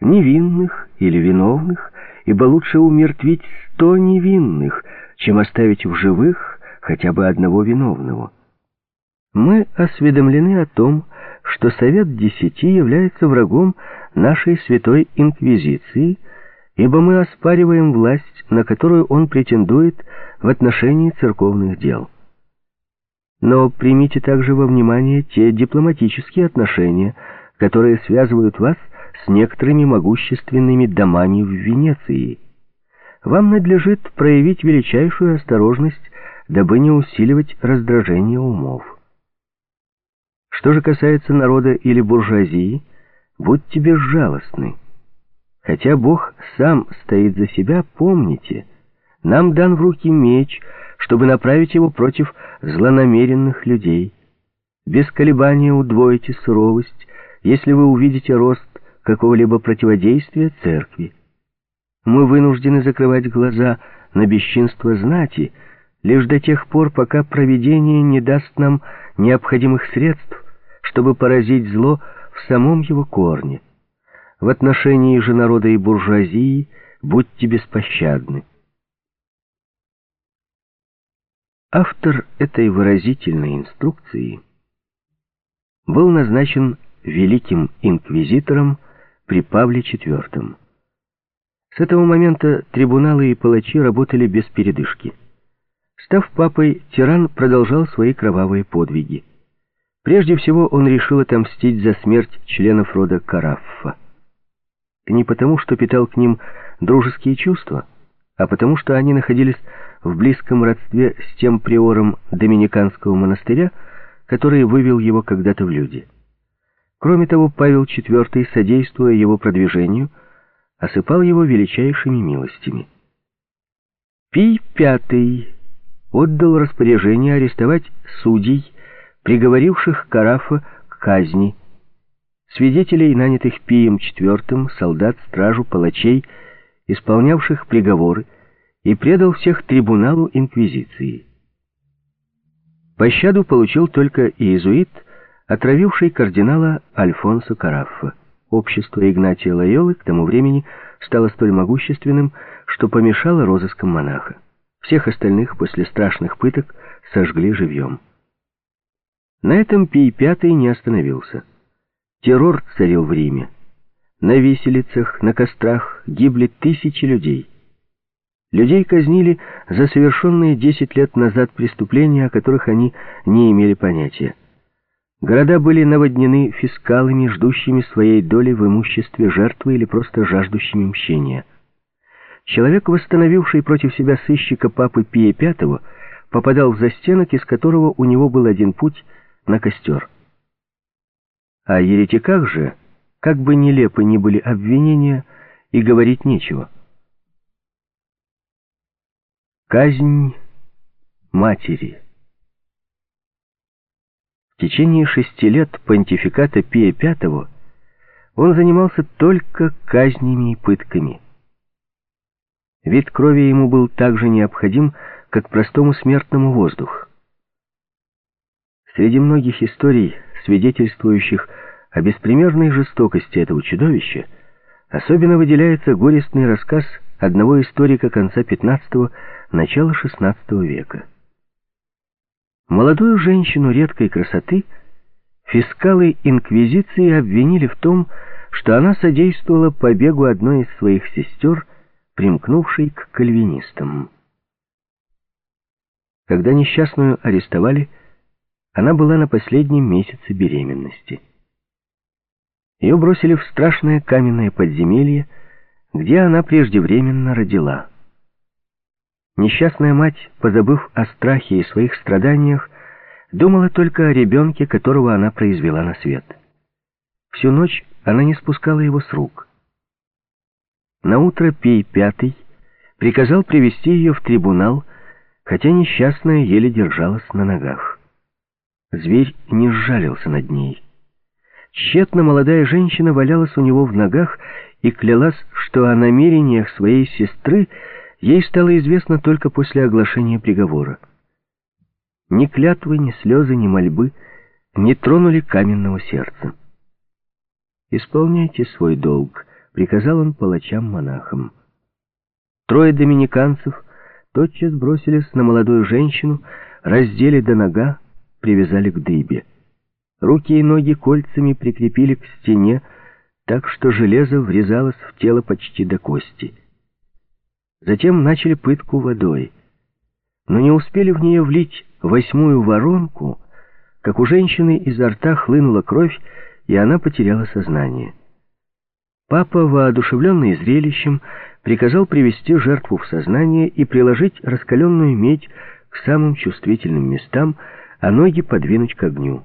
невинных или виновных, ибо лучше умертвить сто невинных, чем оставить в живых хотя бы одного виновного. Мы осведомлены о том, что Совет Десяти является врагом нашей Святой Инквизиции, ибо мы оспариваем власть, на которую он претендует в отношении церковных дел. Но примите также во внимание те дипломатические отношения, которые связывают вас с некоторыми могущественными домами в Венеции. Вам надлежит проявить величайшую осторожность, дабы не усиливать раздражение умов. Что же касается народа или буржуазии, будьте безжалостны. Хотя Бог сам стоит за себя, помните, нам дан в руки меч, чтобы направить его против злонамеренных людей. Без колебания удвойте суровость, если вы увидите рост какого-либо противодействия церкви. Мы вынуждены закрывать глаза на бесчинство знати, лишь до тех пор, пока провидение не даст нам необходимых средств, чтобы поразить зло в самом его корне. В отношении же народа и буржуазии будьте беспощадны. Автор этой выразительной инструкции был назначен великим инквизитором при Павле IV. С этого момента трибуналы и палачи работали без передышки. Став папой, тиран продолжал свои кровавые подвиги. Прежде всего он решил отомстить за смерть членов рода Караффа. Не потому, что питал к ним дружеские чувства, а потому, что они находились в близком родстве с тем приором Доминиканского монастыря, который вывел его когда-то в люди. Кроме того, Павел IV, содействуя его продвижению, осыпал его величайшими милостями. Пий V отдал распоряжение арестовать судей, приговоривших Карафа к казни, свидетелей, нанятых Пием IV, солдат, стражу, палачей, исполнявших приговоры, и предал всех трибуналу инквизиции. Пощаду получил только иезуит, отравивший кардинала Альфонсо Караффа. Общество Игнатия Лойолы к тому времени стало столь могущественным, что помешало розыскам монаха. Всех остальных после страшных пыток сожгли живьем. На этом Пий V не остановился. Террор царил в Риме. На виселицах, на кострах гибли тысячи людей. Людей казнили за совершенные десять лет назад преступления, о которых они не имели понятия. Города были наводнены фискалами, ждущими своей доли в имуществе жертвы или просто жаждущими мщения. Человек, восстановивший против себя сыщика папы Пия V, попадал в застенок, из которого у него был один путь на костер. О еретиках же, как бы нелепы ни были обвинения, и говорить нечего. Казнь матери. В течение шести лет понтификата Пия V он занимался только казнями и пытками. Вид крови ему был так же необходим, как простому смертному воздух. Среди многих историй, свидетельствующих о беспримерной жестокости этого чудовища, особенно выделяется горестный рассказ одного историка конца XV – начала XVI века. Молодую женщину редкой красоты фискалы Инквизиции обвинили в том, что она содействовала побегу одной из своих сестер, примкнувшей к кальвинистам. Когда несчастную арестовали, она была на последнем месяце беременности. Ее бросили в страшное каменное подземелье, где она преждевременно родила. Несчастная мать, позабыв о страхе и своих страданиях, думала только о ребенке, которого она произвела на свет. Всю ночь она не спускала его с рук. На утро Пей Пятый приказал привести ее в трибунал, хотя несчастная еле держалась на ногах. Зверь не сжалился над ней. Тщетно молодая женщина валялась у него в ногах и клялась, что о намерениях своей сестры ей стало известно только после оглашения приговора. Ни клятвы, ни слезы, ни мольбы не тронули каменного сердца. «Исполняйте свой долг», — приказал он палачам-монахам. Трое доминиканцев тотчас бросились на молодую женщину, раздели до нога, привязали к дыбе. Руки и ноги кольцами прикрепили к стене, так что железо врезалось в тело почти до кости. Затем начали пытку водой. Но не успели в нее влить восьмую воронку, как у женщины изо рта хлынула кровь, и она потеряла сознание. Папа, воодушевленный зрелищем, приказал привести жертву в сознание и приложить раскаленную медь к самым чувствительным местам, а ноги подвинуть к огню.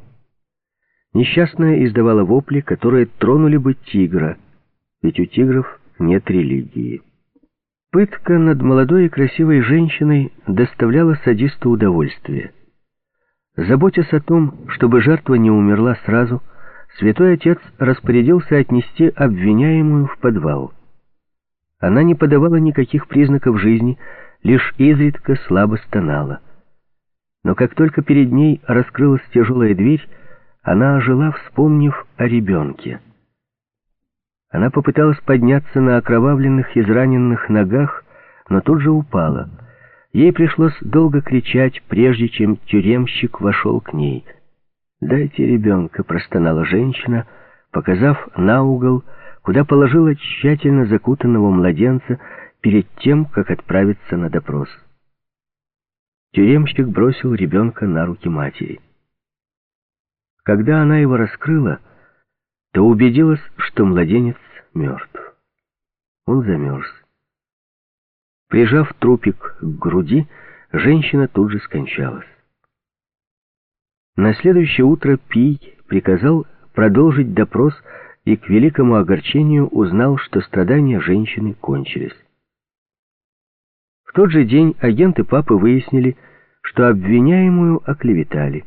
Несчастная издавала вопли, которые тронули бы тигра, ведь у тигров нет религии. Пытка над молодой и красивой женщиной доставляла садисту удовольствие. Заботясь о том, чтобы жертва не умерла сразу, святой отец распорядился отнести обвиняемую в подвал. Она не подавала никаких признаков жизни, лишь изредка слабо стонала. Но как только перед ней раскрылась тяжелая дверь, она ожила, вспомнив о ребенке. Она попыталась подняться на окровавленных, израненных ногах, но тут же упала. Ей пришлось долго кричать, прежде чем тюремщик вошел к ней. «Дайте ребенка», — простонала женщина, показав на угол, куда положила тщательно закутанного младенца перед тем, как отправиться на допрос. Тюремщик бросил ребенка на руки матери. Когда она его раскрыла, то убедилась, что младенец мертв. Он замерз. Прижав трупик к груди, женщина тут же скончалась. На следующее утро Пий приказал продолжить допрос и к великому огорчению узнал, что страдания женщины кончились. В тот же день агенты папы выяснили, что обвиняемую оклеветали.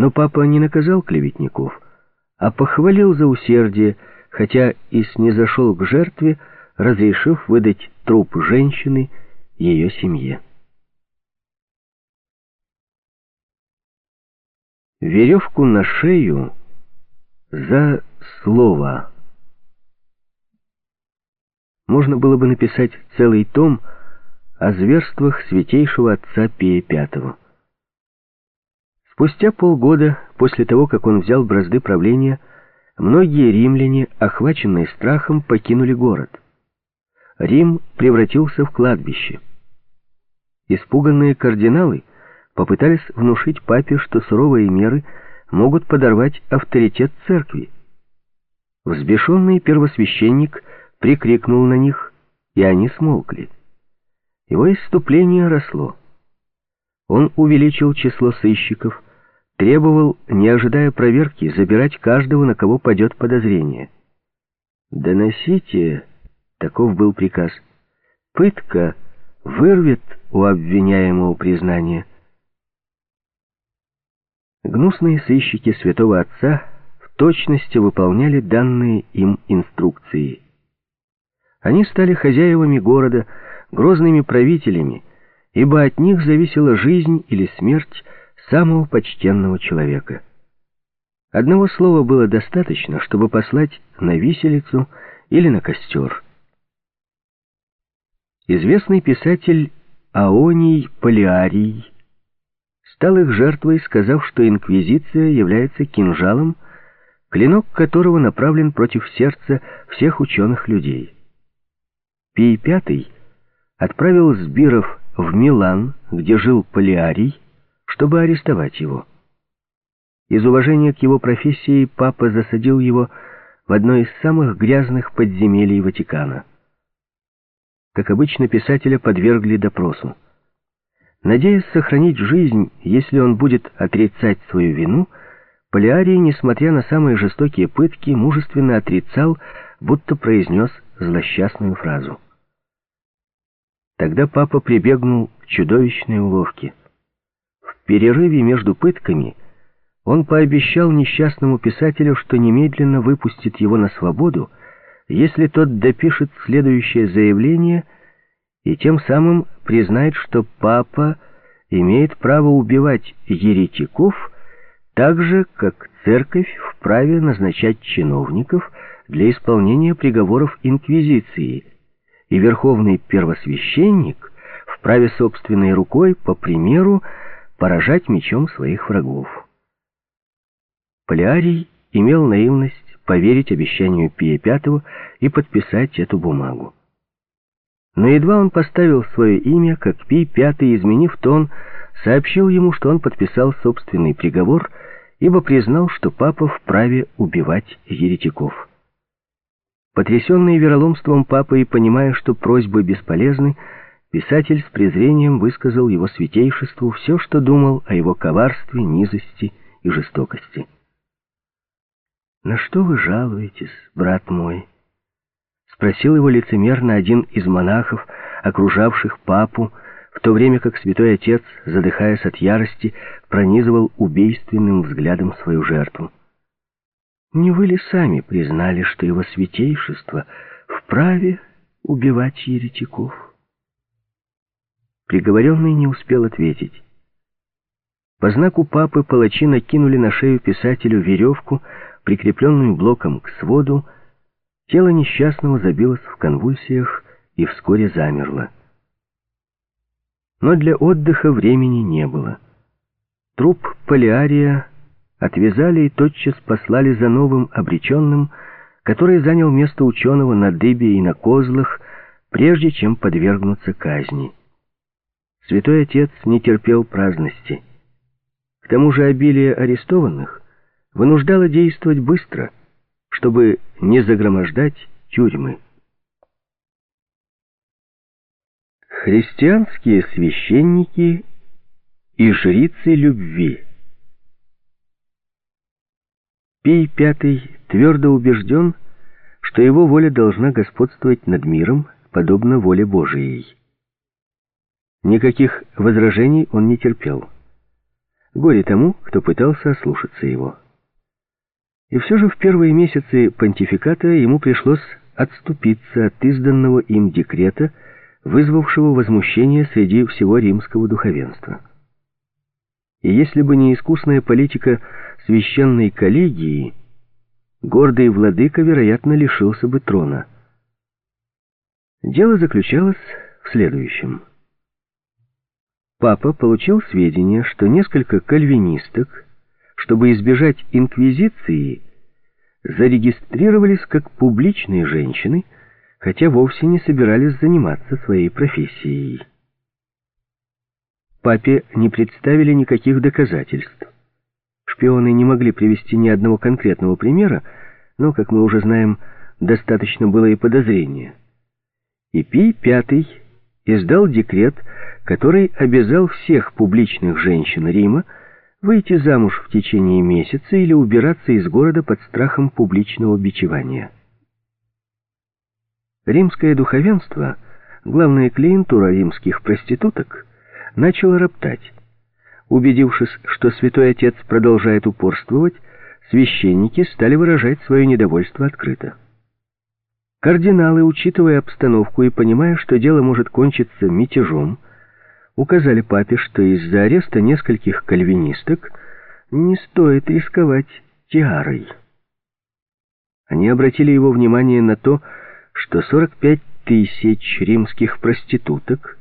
Но папа не наказал клеветников, а похвалил за усердие, хотя и снизошел к жертве, разрешив выдать труп женщины ее семье. Веревку на шею за слово. можно было бы написать целый том о зверствах святейшего отца Пия V. Спустя полгода после того, как он взял бразды правления, многие римляне, охваченные страхом, покинули город. Рим превратился в кладбище. Испуганные кардиналы попытались внушить папе, что суровые меры могут подорвать авторитет церкви. Взбешенный первосвященник прикрикнул на них, и они смолкли. Его исступление росло. Он увеличил число сыщиков, требовал, не ожидая проверки, забирать каждого, на кого падет подозрение. «Доносите», — таков был приказ, — «пытка вырвет у обвиняемого признание». Гнусные сыщики святого отца в точности выполняли данные им инструкции. Они стали хозяевами города, грозными правителями, ибо от них зависела жизнь или смерть самого почтенного человека. Одного слова было достаточно, чтобы послать на виселицу или на костер. Известный писатель Аоний Полиарий стал их жертвой, сказав, что инквизиция является кинжалом, клинок которого направлен против сердца всех ученых людей. Пий V отправил Сбиров в Милан, где жил Полиарий, чтобы арестовать его. Из уважения к его профессии папа засадил его в одно из самых грязных подземелий Ватикана. Как обычно, писателя подвергли допросу. Надеясь сохранить жизнь, если он будет отрицать свою вину, Полиарий, несмотря на самые жестокие пытки, мужественно отрицал, будто произнес злосчастную фразу. Тогда папа прибегнул к чудовищной уловке. Перерыве между пытками он пообещал несчастному писателю, что немедленно выпустит его на свободу, если тот допишет следующее заявление и тем самым признает, что папа имеет право убивать еретиков так же, как церковь вправе назначать чиновников для исполнения приговоров инквизиции, и верховный первосвященник вправе собственной рукой, по примеру, поражать мечом своих врагов. Полиарий имел наивность поверить обещанию Пия V и подписать эту бумагу. Но едва он поставил свое имя, как Пий V, изменив тон, сообщил ему, что он подписал собственный приговор, ибо признал, что папа вправе убивать еретиков. Потрясенный вероломством папы и понимая, что просьбы бесполезны, писатель с презрением высказал его святейшеству все, что думал о его коварстве, низости и жестокости. «На что вы жалуетесь, брат мой?» Спросил его лицемерно один из монахов, окружавших папу, в то время как святой отец, задыхаясь от ярости, пронизывал убийственным взглядом свою жертву. Не вы ли сами признали, что его святейшество вправе убивать еретиков? Приговоренный не успел ответить. По знаку папы палачи накинули на шею писателю веревку, прикрепленную блоком к своду. Тело несчастного забилось в конвульсиях и вскоре замерло. Но для отдыха времени не было. Труп Полиария отвязали и тотчас послали за новым обреченным, который занял место ученого на дыбе и на козлах, прежде чем подвергнуться казни. Святой Отец не терпел праздности. К тому же обилие арестованных вынуждало действовать быстро, чтобы не загромождать тюрьмы. Христианские священники и жрицы любви – Пий V твердо убежден, что его воля должна господствовать над миром, подобно воле Божией. Никаких возражений он не терпел. Горе тому, кто пытался ослушаться его. И все же в первые месяцы понтификата ему пришлось отступиться от изданного им декрета, вызвавшего возмущение среди всего римского духовенства. И если бы не искусная политика священной коллегии, гордый владыка, вероятно, лишился бы трона. Дело заключалось в следующем. Папа получил сведения, что несколько кальвинисток, чтобы избежать инквизиции, зарегистрировались как публичные женщины, хотя вовсе не собирались заниматься своей профессией. Папе не представили никаких доказательств. Шпионы не могли привести ни одного конкретного примера, но, как мы уже знаем, достаточно было и подозрения. И Пий V издал декрет, который обязал всех публичных женщин Рима выйти замуж в течение месяца или убираться из города под страхом публичного бичевания. Римское духовенство, главная клиентура римских проституток, начало роптать. Убедившись, что святой отец продолжает упорствовать, священники стали выражать свое недовольство открыто. Кардиналы, учитывая обстановку и понимая, что дело может кончиться мятежом, указали папе, что из-за ареста нескольких кальвинисток не стоит рисковать тиарой. Они обратили его внимание на то, что 45 тысяч римских проституток,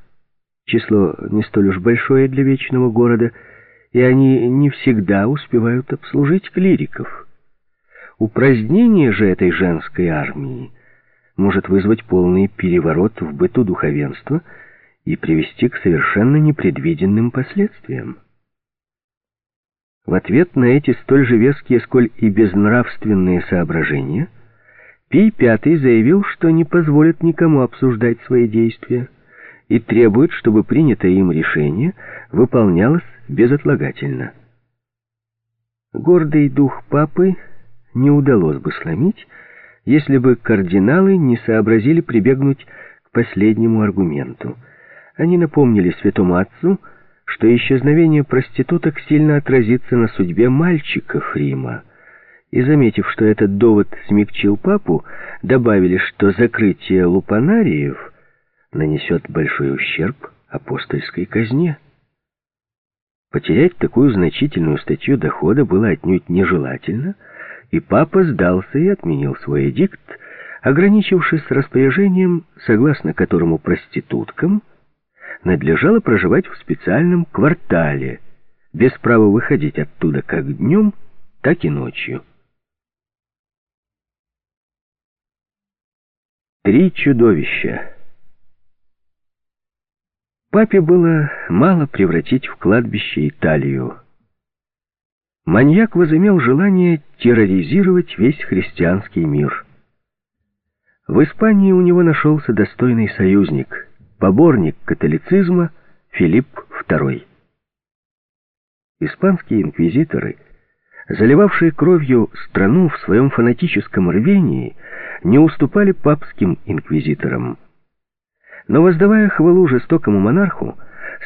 число не столь уж большое для вечного города, и они не всегда успевают обслужить клириков. Упразднение же этой женской армии может вызвать полный переворот в быту духовенства и привести к совершенно непредвиденным последствиям. В ответ на эти столь же веские, сколь и безнравственные соображения, Пий V заявил, что не позволит никому обсуждать свои действия и требует, чтобы принятое им решение выполнялось безотлагательно. Гордый дух папы не удалось бы сломить, если бы кардиналы не сообразили прибегнуть к последнему аргументу. Они напомнили святому отцу, что исчезновение проституток сильно отразится на судьбе мальчиков Рима, и, заметив, что этот довод смягчил папу, добавили, что закрытие лупанариев нанесет большой ущерб апостольской казне. Потерять такую значительную статью дохода было отнюдь нежелательно — и папа сдался и отменил свой эдикт, ограничившись распоряжением, согласно которому проституткам надлежало проживать в специальном квартале, без права выходить оттуда как днем, так и ночью. Три чудовища. Папе было мало превратить в кладбище Италию, маньяк возымел желание терроризировать весь христианский мир. В Испании у него нашелся достойный союзник, поборник католицизма Филипп II. Испанские инквизиторы, заливавшие кровью страну в своем фанатическом рвении, не уступали папским инквизиторам. Но воздавая хвалу жестокому монарху,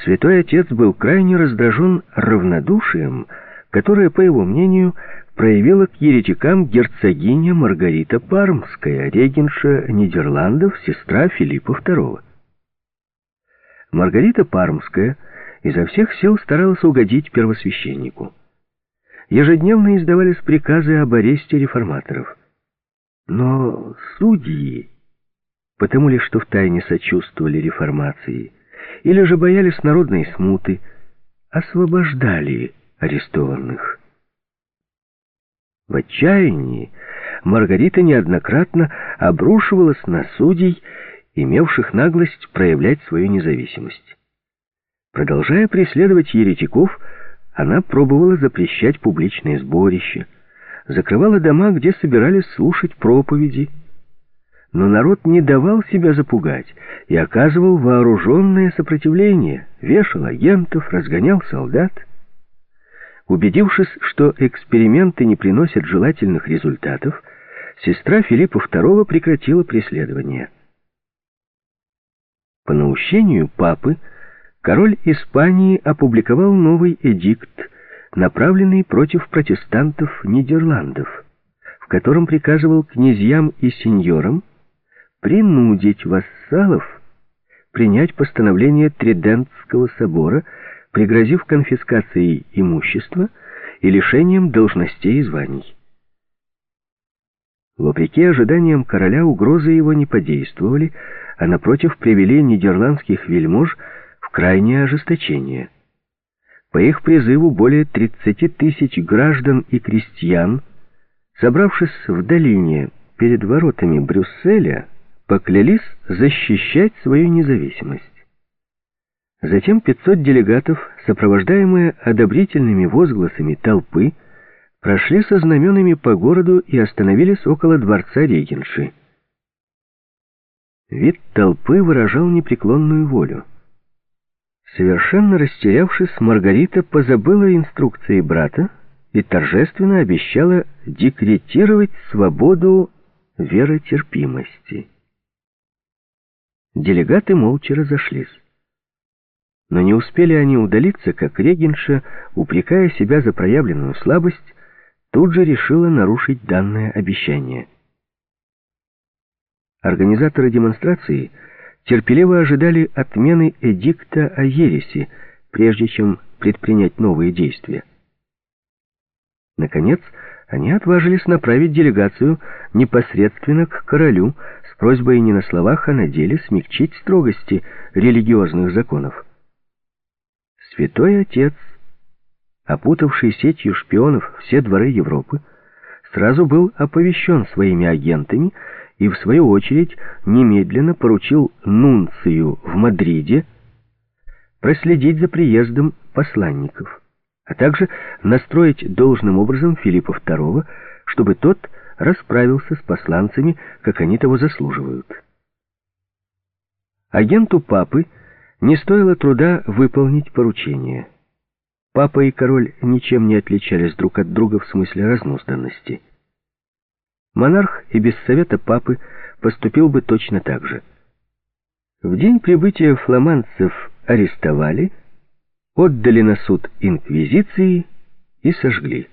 святой отец был крайне раздражен равнодушием, которое, по его мнению, проявила к еретикам герцогиня Маргарита Пармская, регенша Нидерландов, сестра Филиппа II. Маргарита Пармская изо всех сил старалась угодить первосвященнику. Ежедневно издавались приказы об аресте реформаторов. Но судьи, потому ли что втайне сочувствовали реформации, или же боялись народной смуты, освобождали арестованных. В отчаянии Маргарита неоднократно обрушивалась на судей, имевших наглость проявлять свою независимость. Продолжая преследовать еретиков, она пробовала запрещать публичные сборища, закрывала дома, где собирались слушать проповеди. Но народ не давал себя запугать и оказывал вооруженное сопротивление, вешал агентов, разгонял солдат. Убедившись, что эксперименты не приносят желательных результатов, сестра Филиппа II прекратила преследование. По наущению папы король Испании опубликовал новый эдикт, направленный против протестантов Нидерландов, в котором приказывал князьям и сеньорам принудить вассалов принять постановление Тридентского собора пригрозив конфискацией имущества и лишением должностей и званий. Вопреки ожиданиям короля угрозы его не подействовали, а напротив привели нидерландских вельмож в крайнее ожесточение. По их призыву более 30 тысяч граждан и крестьян, собравшись в долине перед воротами Брюсселя, поклялись защищать свою независимость. Затем 500 делегатов, сопровождаемые одобрительными возгласами толпы, прошли со знаменами по городу и остановились около дворца регенши. Вид толпы выражал непреклонную волю. Совершенно растерявшись, Маргарита позабыла инструкции брата и торжественно обещала декретировать свободу веротерпимости. Делегаты молча разошлись. Но не успели они удалиться, как регенша, упрекая себя за проявленную слабость, тут же решила нарушить данное обещание. Организаторы демонстрации терпеливо ожидали отмены эдикта о ереси, прежде чем предпринять новые действия. Наконец, они отважились направить делегацию непосредственно к королю с просьбой не на словах, а на деле смягчить строгости религиозных законов. Святой Отец, опутавший сетью шпионов все дворы Европы, сразу был оповещен своими агентами и, в свою очередь, немедленно поручил Нунцию в Мадриде проследить за приездом посланников, а также настроить должным образом Филиппа II, чтобы тот расправился с посланцами, как они того заслуживают. Агенту папы не стоило труда выполнить поручение. Папа и король ничем не отличались друг от друга в смысле разнузданности. Монарх и без совета папы поступил бы точно так же. В день прибытия фламандцев арестовали, отдали на суд инквизиции и сожгли.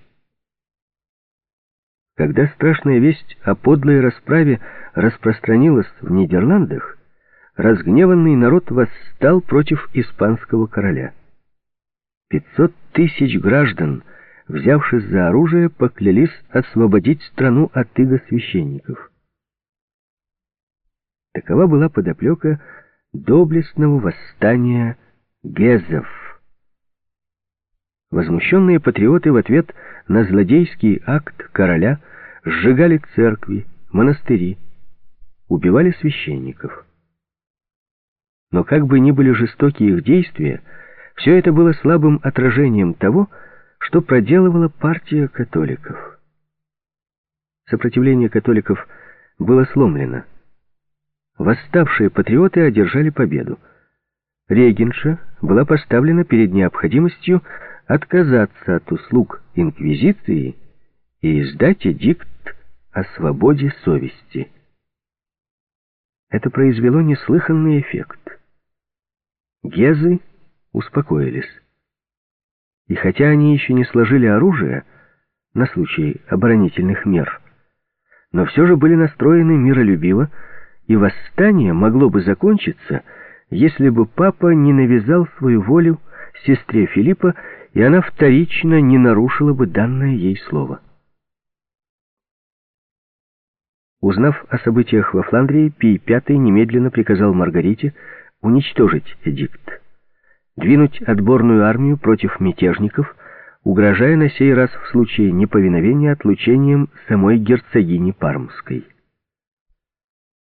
Когда страшная весть о подлой расправе распространилась в Нидерландах, разгневанный народ восстал против испанского короля. Пятьсот тысяч граждан, взявшись за оружие, поклялись освободить страну от иго священников. Такова была подоплека доблестного восстания гезов. Возмущенные патриоты в ответ на злодейский акт короля сжигали церкви, монастыри, убивали священников. Но как бы ни были жестоки их действия, все это было слабым отражением того, что проделывала партия католиков. Сопротивление католиков было сломлено. Восставшие патриоты одержали победу. Регенша была поставлена перед необходимостью отказаться от услуг инквизиции и издать эдикт о свободе совести. Это произвело неслыханный эффект. Гезы успокоились. И хотя они еще не сложили оружие на случай оборонительных мер, но все же были настроены миролюбиво, и восстание могло бы закончиться, если бы папа не навязал свою волю сестре Филиппа, и она вторично не нарушила бы данное ей слово. Узнав о событиях во Фландрии, Пий V немедленно приказал Маргарите уничтожить эдикт, двинуть отборную армию против мятежников, угрожая на сей раз в случае неповиновения отлучением самой герцогини Пармской.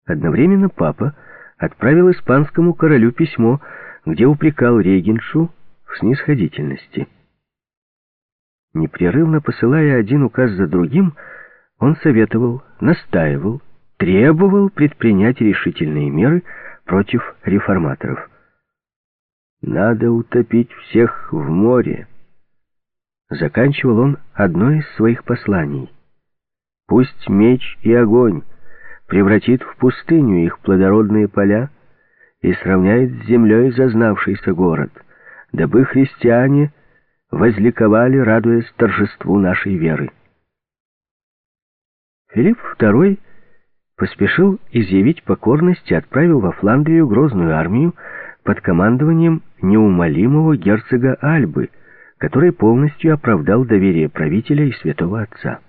Одновременно папа отправил испанскому королю письмо, где упрекал регеншу в снисходительности. Непрерывно посылая один указ за другим, он советовал, настаивал, требовал предпринять решительные меры против реформаторов. «Надо утопить всех в море», — заканчивал он одно из своих посланий. «Пусть меч и огонь превратит в пустыню их плодородные поля и сравняет с землей зазнавшийся город, дабы христиане возликовали, радуясь торжеству нашей веры». Филипп II поспешил изъявить покорность и отправил во Фландрию грозную армию под командованием неумолимого герцога Альбы, который полностью оправдал доверие правителя и святого отца.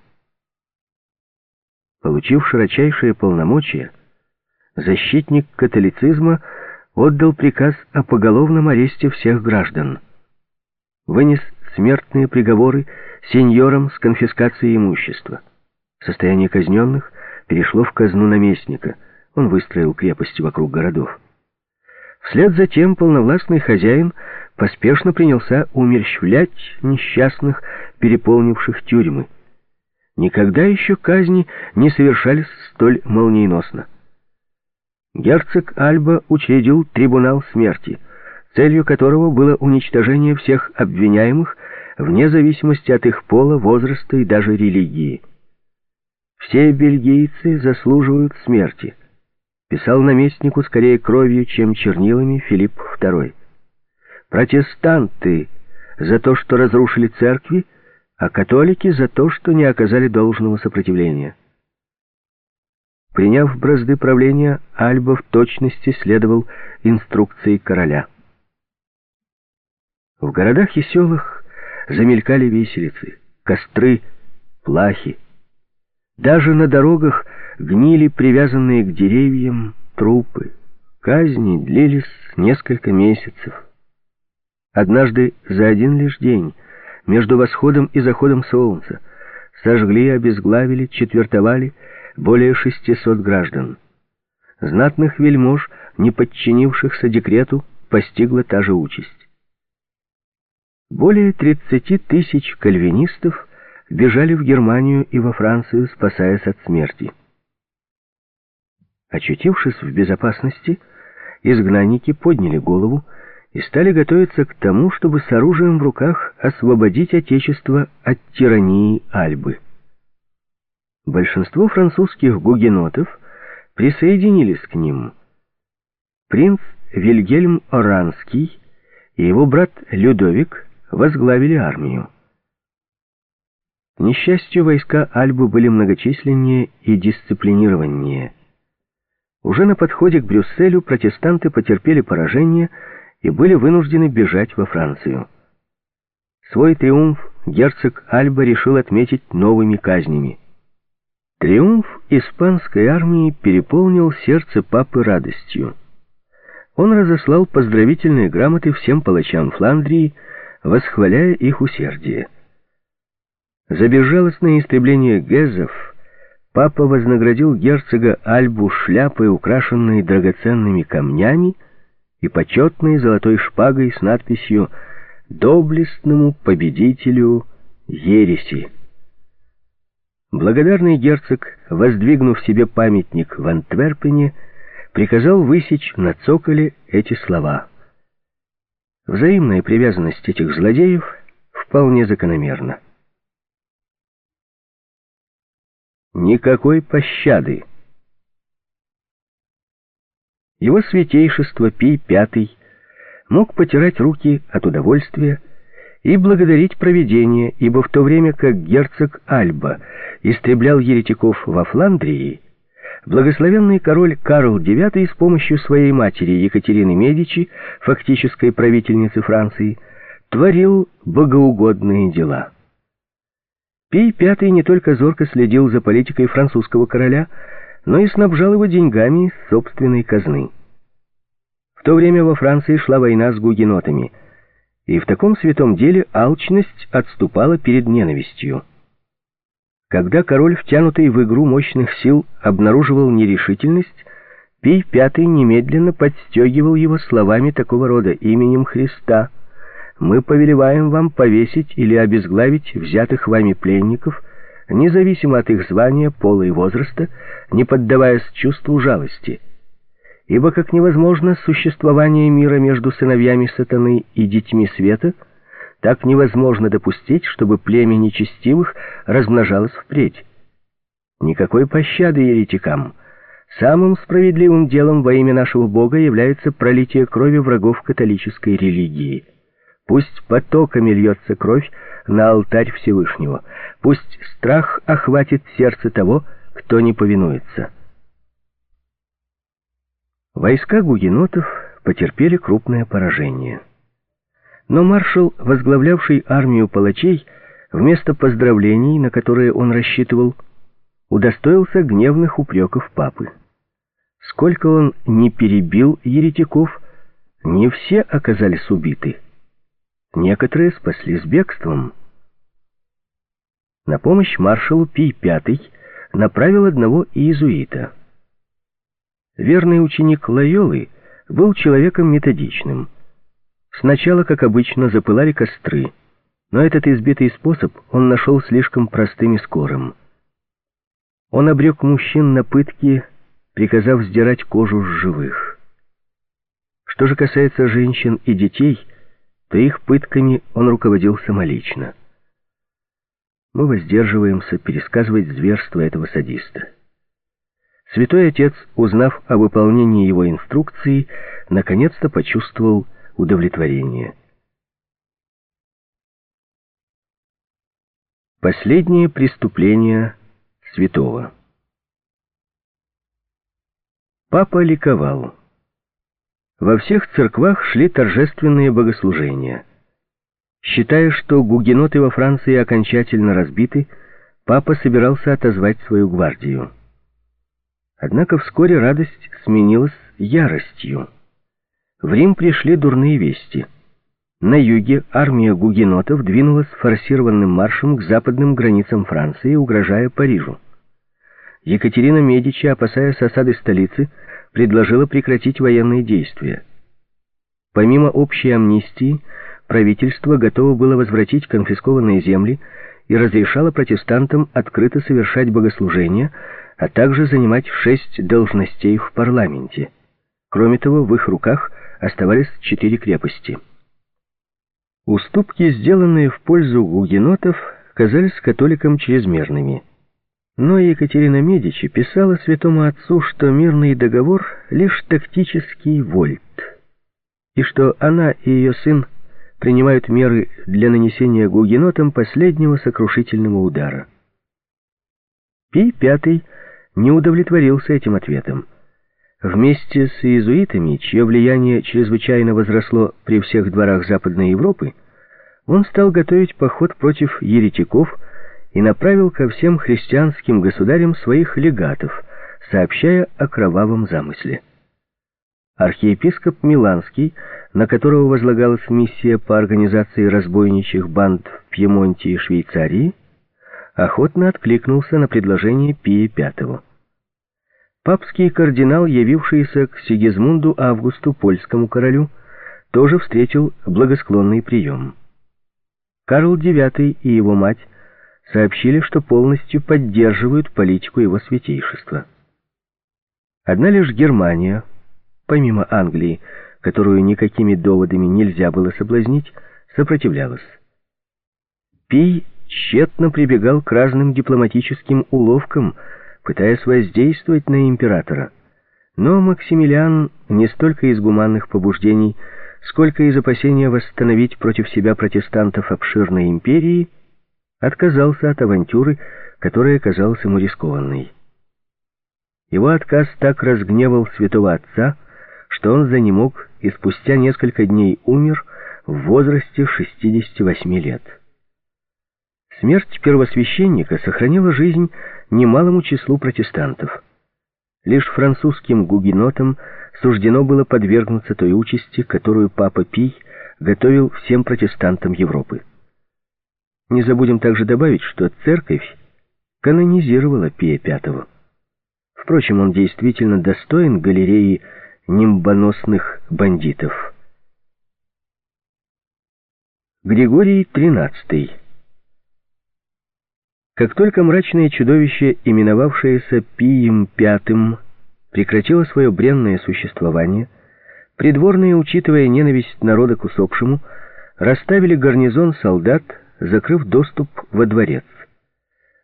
Получив широчайшие полномочия, защитник католицизма отдал приказ о поголовном аресте всех граждан. Вынес смертные приговоры сеньорам с конфискацией имущества. Состояние казненных перешло в казну наместника. Он выстроил крепости вокруг городов. Вслед за тем полновластный хозяин поспешно принялся умерщвлять несчастных, переполнивших тюрьмы. Никогда еще казни не совершались столь молниеносно. Герцог Альба учредил трибунал смерти, целью которого было уничтожение всех обвиняемых вне зависимости от их пола, возраста и даже религии. «Все бельгийцы заслуживают смерти», писал наместнику скорее кровью, чем чернилами Филипп II. «Протестанты за то, что разрушили церкви, а католики за то, что не оказали должного сопротивления». Приняв бразды правления, Альба в точности следовал инструкции короля. В городах и селах замелькали виселицы, костры, плахи. Даже на дорогах гнили привязанные к деревьям трупы. Казни длились несколько месяцев. Однажды за один лишь день, между восходом и заходом солнца, сожгли, обезглавили, четвертовали более 600 граждан. Знатных вельмож, не подчинившихся декрету, постигла та же участь. Более 30 тысяч кальвинистов бежали в Германию и во Францию, спасаясь от смерти. Очутившись в безопасности, изгнанники подняли голову и стали готовиться к тому, чтобы с оружием в руках освободить Отечество от тирании Альбы. Большинство французских гугенотов присоединились к ним. Принц Вильгельм Оранский и его брат Людовик возглавили армию. К несчастью, войска Альбы были многочисленнее и дисциплинированнее. Уже на подходе к Брюсселю протестанты потерпели поражение и были вынуждены бежать во Францию. Свой триумф герцог Альба решил отметить новыми казнями. Триумф испанской армии переполнил сердце папы радостью. Он разослал поздравительные грамоты всем палачам Фландрии, восхваляя их усердие. За безжалостное истребление гезов папа вознаградил герцога Альбу шляпой, украшенной драгоценными камнями, и почетной золотой шпагой с надписью «Доблестному победителю ереси». Благодарный герцог, воздвигнув себе памятник в Антверпене, приказал высечь на цоколе эти слова. Взаимная привязанность этих злодеев вполне закономерна. Никакой пощады. Его святейшество Пий V мог потирать руки от удовольствия и благодарить провидение, ибо в то время как герцог Альба истреблял еретиков во Фландрии, благословенный король Карл IX с помощью своей матери Екатерины Медичи, фактической правительницы Франции, творил богоугодные дела. Пий V не только зорко следил за политикой французского короля, но и снабжал его деньгами из собственной казны. В то время во Франции шла война с гугенотами, и в таком святом деле алчность отступала перед ненавистью. Когда король, втянутый в игру мощных сил, обнаруживал нерешительность, Пий V немедленно подстегивал его словами такого рода «именем Христа», мы повелеваем вам повесить или обезглавить взятых вами пленников, независимо от их звания, пола и возраста, не поддаваясь чувству жалости. Ибо как невозможно существование мира между сыновьями сатаны и детьми света, так невозможно допустить, чтобы племя нечестивых размножалось впредь. Никакой пощады еретикам. Самым справедливым делом во имя нашего Бога является пролитие крови врагов католической религии. Пусть потоками льется кровь на алтарь Всевышнего. Пусть страх охватит сердце того, кто не повинуется. Войска гугенотов потерпели крупное поражение. Но маршал, возглавлявший армию палачей, вместо поздравлений, на которые он рассчитывал, удостоился гневных упреков папы. Сколько он не перебил еретиков, не все оказались убиты. Некоторые спаслись бегством. На помощь маршалу Пий V направил одного иезуита. Верный ученик Лайолы был человеком методичным. Сначала, как обычно, запылали костры, но этот избитый способ он нашел слишком простым и скорым. Он обрек мужчин на пытки, приказав сдирать кожу с живых. Что же касается женщин и детей, то их пытками он руководил самолично. Мы воздерживаемся пересказывать зверство этого садиста. Святой Отец, узнав о выполнении его инструкции, наконец-то почувствовал удовлетворение. Последнее преступление святого. Папа ликовал. Во всех церквах шли торжественные богослужения. Считая, что гугеноты во Франции окончательно разбиты, папа собирался отозвать свою гвардию. Однако вскоре радость сменилась яростью. В Рим пришли дурные вести. На юге армия гугенотов двинулась форсированным маршем к западным границам Франции, угрожая Парижу. Екатерина Медичи, опасаясь осады столицы, предложила прекратить военные действия. Помимо общей амнистии, правительство готово было возвратить конфискованные земли и разрешало протестантам открыто совершать богослужения, а также занимать шесть должностей в парламенте. Кроме того, в их руках оставались четыре крепости. Уступки, сделанные в пользу гугенотов, казались католикам чрезмерными. Но Екатерина Медичи писала святому отцу, что мирный договор — лишь тактический вольт, и что она и ее сын принимают меры для нанесения гугенотам последнего сокрушительного удара. Пий V не удовлетворился этим ответом. Вместе с иезуитами, чье влияние чрезвычайно возросло при всех дворах Западной Европы, он стал готовить поход против еретиков и направил ко всем христианским государям своих легатов, сообщая о кровавом замысле. Архиепископ Миланский, на которого возлагалась миссия по организации разбойничьих банд в Пьемонте и Швейцарии, охотно откликнулся на предложение Пия V. Папский кардинал, явившийся к Сигизмунду Августу, польскому королю, тоже встретил благосклонный прием. Карл IX и его мать сообщили, что полностью поддерживают политику его святейшества. Одна лишь Германия, помимо Англии, которую никакими доводами нельзя было соблазнить, сопротивлялась. Пий тщетно прибегал к разным дипломатическим уловкам, пытаясь воздействовать на императора. Но Максимилиан не столько из гуманных побуждений, сколько из опасения восстановить против себя протестантов обширной империи, отказался от авантюры, которая казалась ему рискованной. Его отказ так разгневал святого отца, что он занемог и спустя несколько дней умер в возрасте 68 лет. Смерть первосвященника сохранила жизнь немалому числу протестантов. Лишь французским гугенотам суждено было подвергнуться той участи, которую Папа Пий готовил всем протестантам Европы. Не забудем также добавить, что церковь канонизировала Пия V. Впрочем, он действительно достоин галереи нимбоносных бандитов. Григорий XIII как только мрачное чудовище, именовавшееся Пием Пятым, прекратило свое бренное существование, придворные, учитывая ненависть народа к усопшему, расставили гарнизон солдат, закрыв доступ во дворец.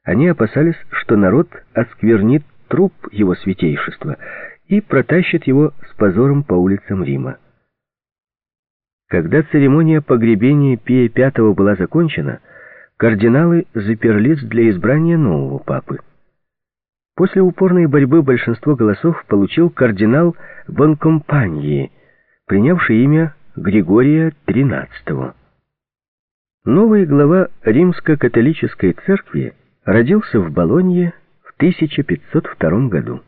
Они опасались, что народ осквернит труп его святейшества и протащит его с позором по улицам Рима. Когда церемония погребения Пия V была закончена, кардиналы заперлись для избрания нового папы. После упорной борьбы большинство голосов получил кардинал Бонкомпаньи, принявший имя Григория XIII. Новый глава римско-католической церкви родился в Болонье в 1502 году.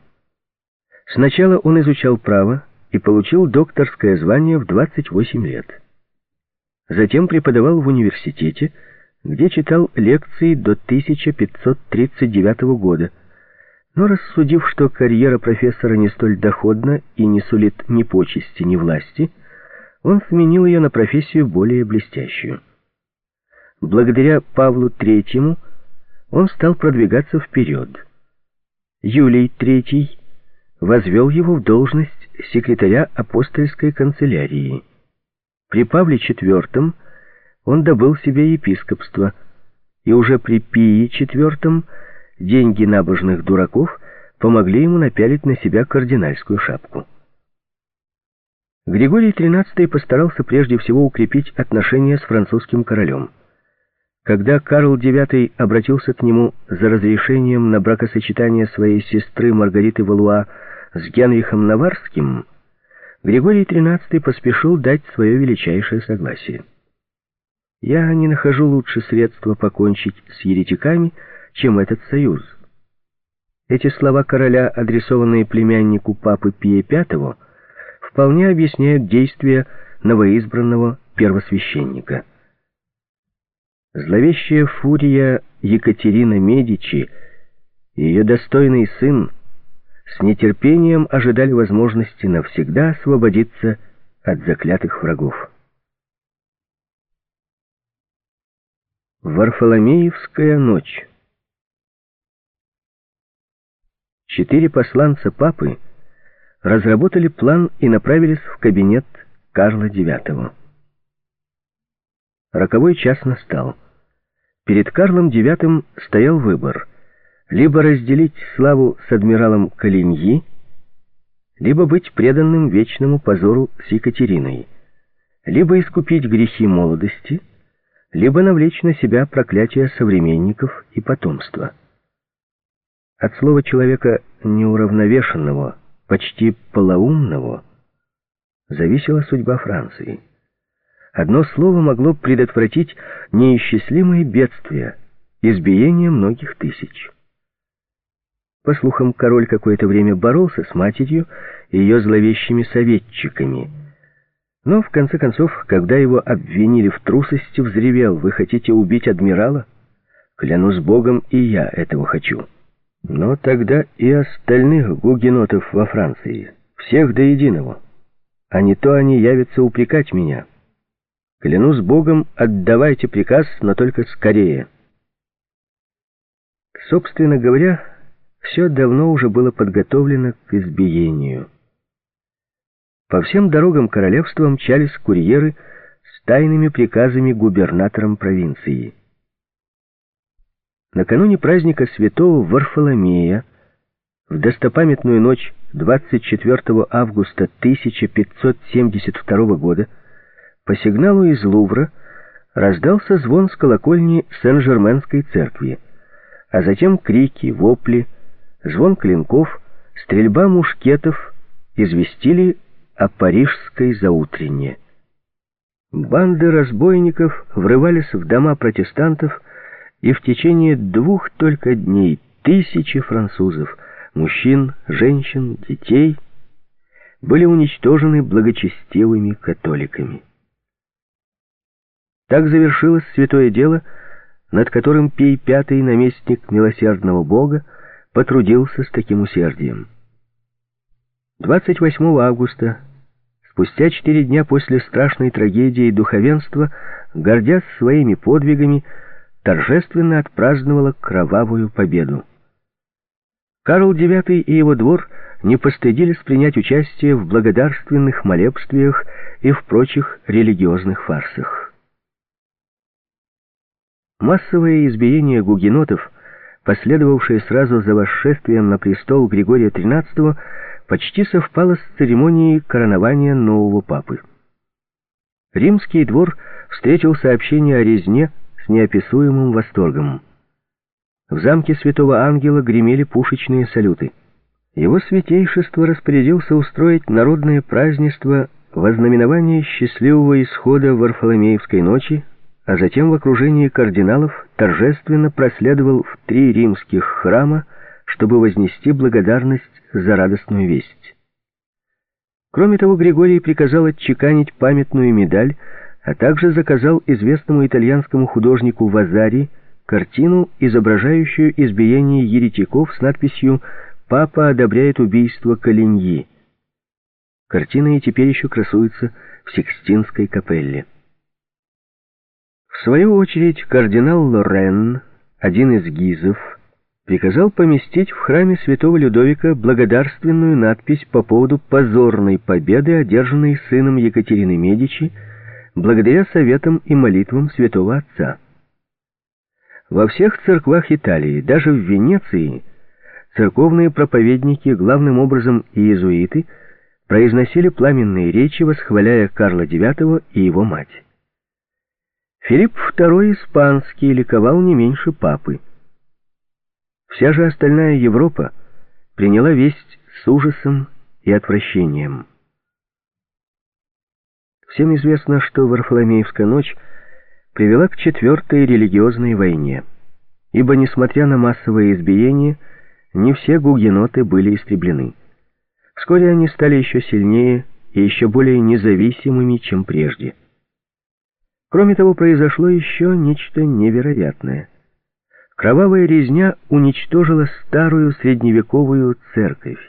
Сначала он изучал право и получил докторское звание в 28 лет. Затем преподавал в университете, где читал лекции до 1539 года, но рассудив, что карьера профессора не столь доходна и не сулит ни почести, ни власти, он сменил ее на профессию более блестящую. Благодаря Павлу Третьему он стал продвигаться вперед. Юлий Третий возвел его в должность секретаря апостольской канцелярии. При Павле IV он добыл себе епископство, и уже при Пии IV деньги набожных дураков помогли ему напялить на себя кардинальскую шапку. Григорий XIII постарался прежде всего укрепить отношения с французским королем. Когда Карл IX обратился к нему за разрешением на бракосочетание своей сестры Маргариты Валуа с Генрихом Наварским, Григорий XIII поспешил дать свое величайшее согласие. «Я не нахожу лучше средства покончить с еретиками, чем этот союз». Эти слова короля, адресованные племяннику папы Пия V, вполне объясняют действия новоизбранного первосвященника. Зловещая фурия Екатерина Медичи и ее достойный сын с нетерпением ожидали возможности навсегда освободиться от заклятых врагов. Варфоломеевская ночь Четыре посланца папы разработали план и направились в кабинет Карла IX. Роковой час настал. Перед Карлом IX стоял выбор — либо разделить славу с адмиралом Калиньи, либо быть преданным вечному позору с Екатериной, либо искупить грехи молодости, либо навлечь на себя проклятие современников и потомства. От слова человека неуравновешенного, почти полоумного, зависела судьба Франции. Одно слово могло предотвратить неисчислимые бедствия, избиение многих тысяч. По слухам, король какое-то время боролся с матерью и ее зловещими советчиками. Но, в конце концов, когда его обвинили в трусости, взревел, «Вы хотите убить адмирала? Клянусь Богом, и я этого хочу». Но тогда и остальных гугенотов во Франции, всех до единого. А не то они явятся упрекать меня. Клянусь Богом, отдавайте приказ, но только скорее. Собственно говоря, все давно уже было подготовлено к избиению. По всем дорогам королевства мчались курьеры с тайными приказами губернаторам провинции. Накануне праздника святого Варфоломея, в достопамятную ночь 24 августа 1572 года, по сигналу из Лувра раздался звон с колокольни Сен-Жерменской церкви, а затем крики, вопли, звон клинков, стрельба мушкетов известили о парижской заутрене. Банды разбойников врывались в дома протестантов, и в течение двух только дней тысячи французов, мужчин, женщин, детей, были уничтожены благочестивыми католиками. Так завершилось святое дело, над которым Пий V, наместник милосердного Бога, потрудился с таким усердием. 28 августа, спустя четыре дня после страшной трагедии, духовенство, гордясь своими подвигами, торжественно отпраздновало кровавую победу. Карл IX и его двор не постыдились принять участие в благодарственных молебствиях и в прочих религиозных фарсах. Массовое избиение гугенотов – последовавшее сразу за восшествием на престол Григория XIII, почти совпало с церемонией коронования нового папы. Римский двор встретил сообщение о резне с неописуемым восторгом. В замке Святого Ангела гремели пушечные салюты. Его святейшество распорядился устроить народное празднество во знаменование счастливого исхода Варфоломеевской ночи а затем в окружении кардиналов торжественно проследовал в три римских храма, чтобы вознести благодарность за радостную весть. Кроме того, Григорий приказал отчеканить памятную медаль, а также заказал известному итальянскому художнику Вазари картину, изображающую избиение еретиков с надписью «Папа одобряет убийство Калиньи». Картина и теперь еще красуется в Сикстинской капелле. В свою очередь кардинал Лорен, один из гизов, приказал поместить в храме святого Людовика благодарственную надпись по поводу позорной победы, одержанной сыном Екатерины Медичи, благодаря советам и молитвам святого отца. Во всех церквах Италии, даже в Венеции, церковные проповедники, главным образом иезуиты, произносили пламенные речи, восхваляя Карла IX и его мать. Филипп II испанский ликовал не меньше папы. Вся же остальная Европа приняла весть с ужасом и отвращением. Всем известно, что Варфоломеевская ночь привела к четвертой религиозной войне, ибо, несмотря на массовое избиение, не все гугеноты были истреблены. Вскоре они стали еще сильнее и еще более независимыми, чем прежде. Кроме того, произошло еще нечто невероятное. Кровавая резня уничтожила старую средневековую церковь.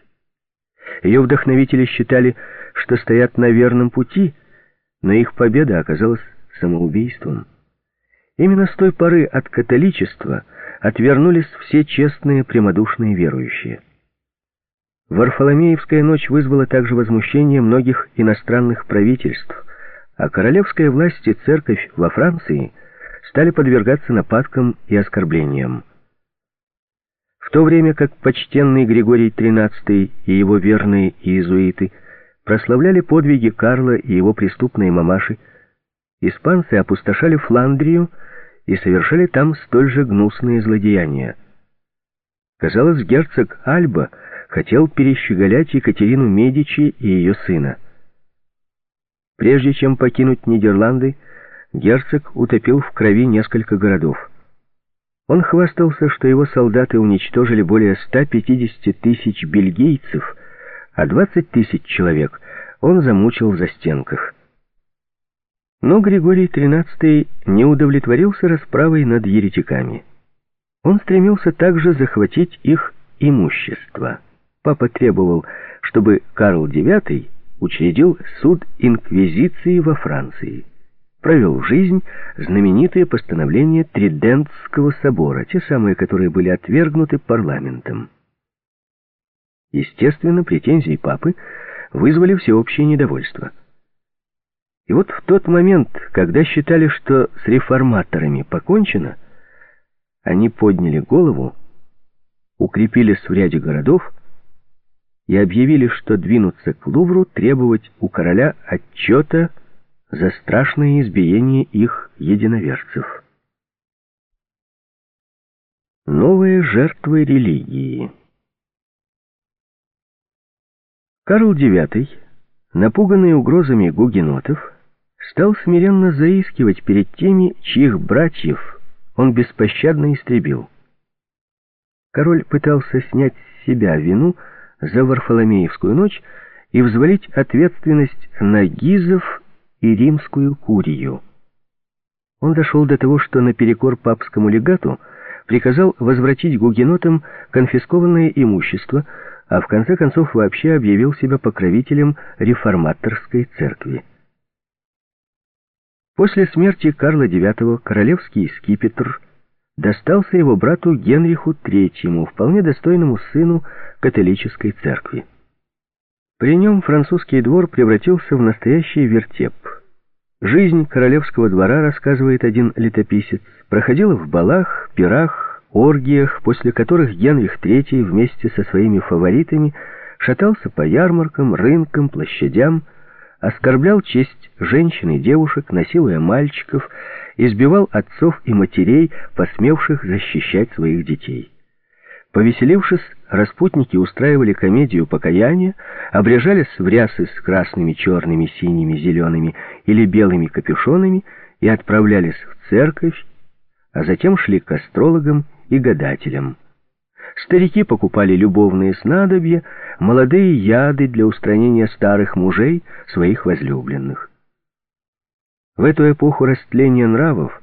Ее вдохновители считали, что стоят на верном пути, но их победа оказалась самоубийством. Именно с той поры от католичества отвернулись все честные прямодушные верующие. Варфоломеевская ночь вызвала также возмущение многих иностранных правительств, а королевская власть и церковь во Франции – стали подвергаться нападкам и оскорблениям. В то время как почтенный Григорий XIII и его верные иезуиты прославляли подвиги Карла и его преступные мамаши, испанцы опустошали Фландрию и совершали там столь же гнусные злодеяния. Казалось, герцог Альба хотел перещеголять Екатерину Медичи и ее сына. Прежде чем покинуть Нидерланды, герцог утопил в крови несколько городов. Он хвастался, что его солдаты уничтожили более 150 тысяч бельгийцев, а 20 тысяч человек он замучил в застенках. Но Григорий XIII не удовлетворился расправой над еретиками. Он стремился также захватить их имущество. Папа требовал, чтобы Карл IX учредил суд инквизиции во Франции провел в жизнь знаменитые постановления Тридентского собора, те самые, которые были отвергнуты парламентом. Естественно, претензии папы вызвали всеобщее недовольство. И вот в тот момент, когда считали, что с реформаторами покончено, они подняли голову, укрепились в ряде городов и объявили, что двинуться к Лувру требовать у короля отчета за страшное избиение их единоверцев. Новые жертвы религии Карл IX, напуганный угрозами гугенотов, стал смиренно заискивать перед теми, чьих братьев он беспощадно истребил. Король пытался снять с себя вину за Варфоломеевскую ночь и взвалить ответственность на гизов и римскую курию. Он дошел до того, что наперекор папскому легату приказал возвратить гугенотам конфискованное имущество, а в конце концов вообще объявил себя покровителем реформаторской церкви. После смерти Карла IX королевский скипетр достался его брату Генриху III, вполне достойному сыну католической церкви. При нем французский двор превратился в настоящий вертеп. Жизнь королевского двора, рассказывает один летописец, проходила в балах, пирах, оргиях, после которых Генрих III вместе со своими фаворитами шатался по ярмаркам, рынкам, площадям, оскорблял честь женщин и девушек, насилуя мальчиков, избивал отцов и матерей, посмевших защищать своих детей. Повеселившись, распутники устраивали комедию покаяния, обрежались в рясы с красными, черными, синими, зелеными или белыми капюшонами и отправлялись в церковь, а затем шли к астрологам и гадателям. Старики покупали любовные снадобья, молодые яды для устранения старых мужей, своих возлюбленных. В эту эпоху растления нравов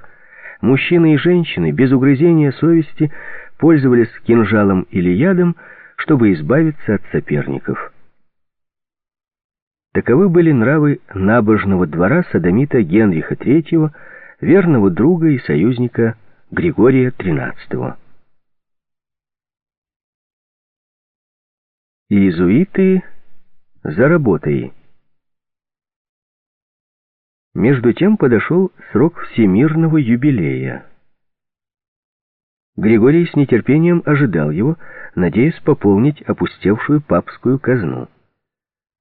мужчины и женщины без угрызения совести пользовались кинжалом или ядом, чтобы избавиться от соперников. Таковы были нравы набожного двора садомита Генриха III, верного друга и союзника Григория XIII. Иезуиты за работой. Между тем подошел срок всемирного юбилея. Григорий с нетерпением ожидал его, надеясь пополнить опустевшую папскую казну.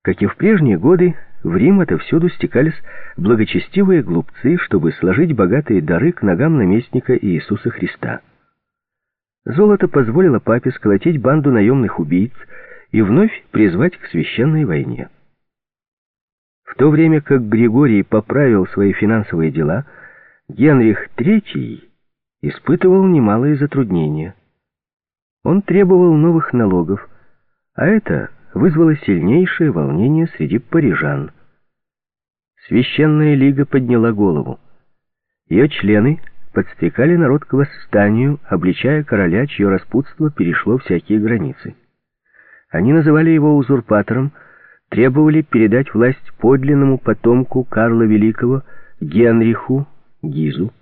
Как и в прежние годы, в Рим отовсюду стекались благочестивые глупцы, чтобы сложить богатые дары к ногам наместника Иисуса Христа. Золото позволило папе сколотить банду наемных убийц, и вновь призвать к священной войне. В то время как Григорий поправил свои финансовые дела, Генрих III испытывал немалые затруднения. Он требовал новых налогов, а это вызвало сильнейшее волнение среди парижан. Священная лига подняла голову. Ее члены подстрекали народ к восстанию, обличая короля, чье распутство перешло всякие границы. Они называли его узурпатором, требовали передать власть подлинному потомку Карла Великого Генриху Гизу,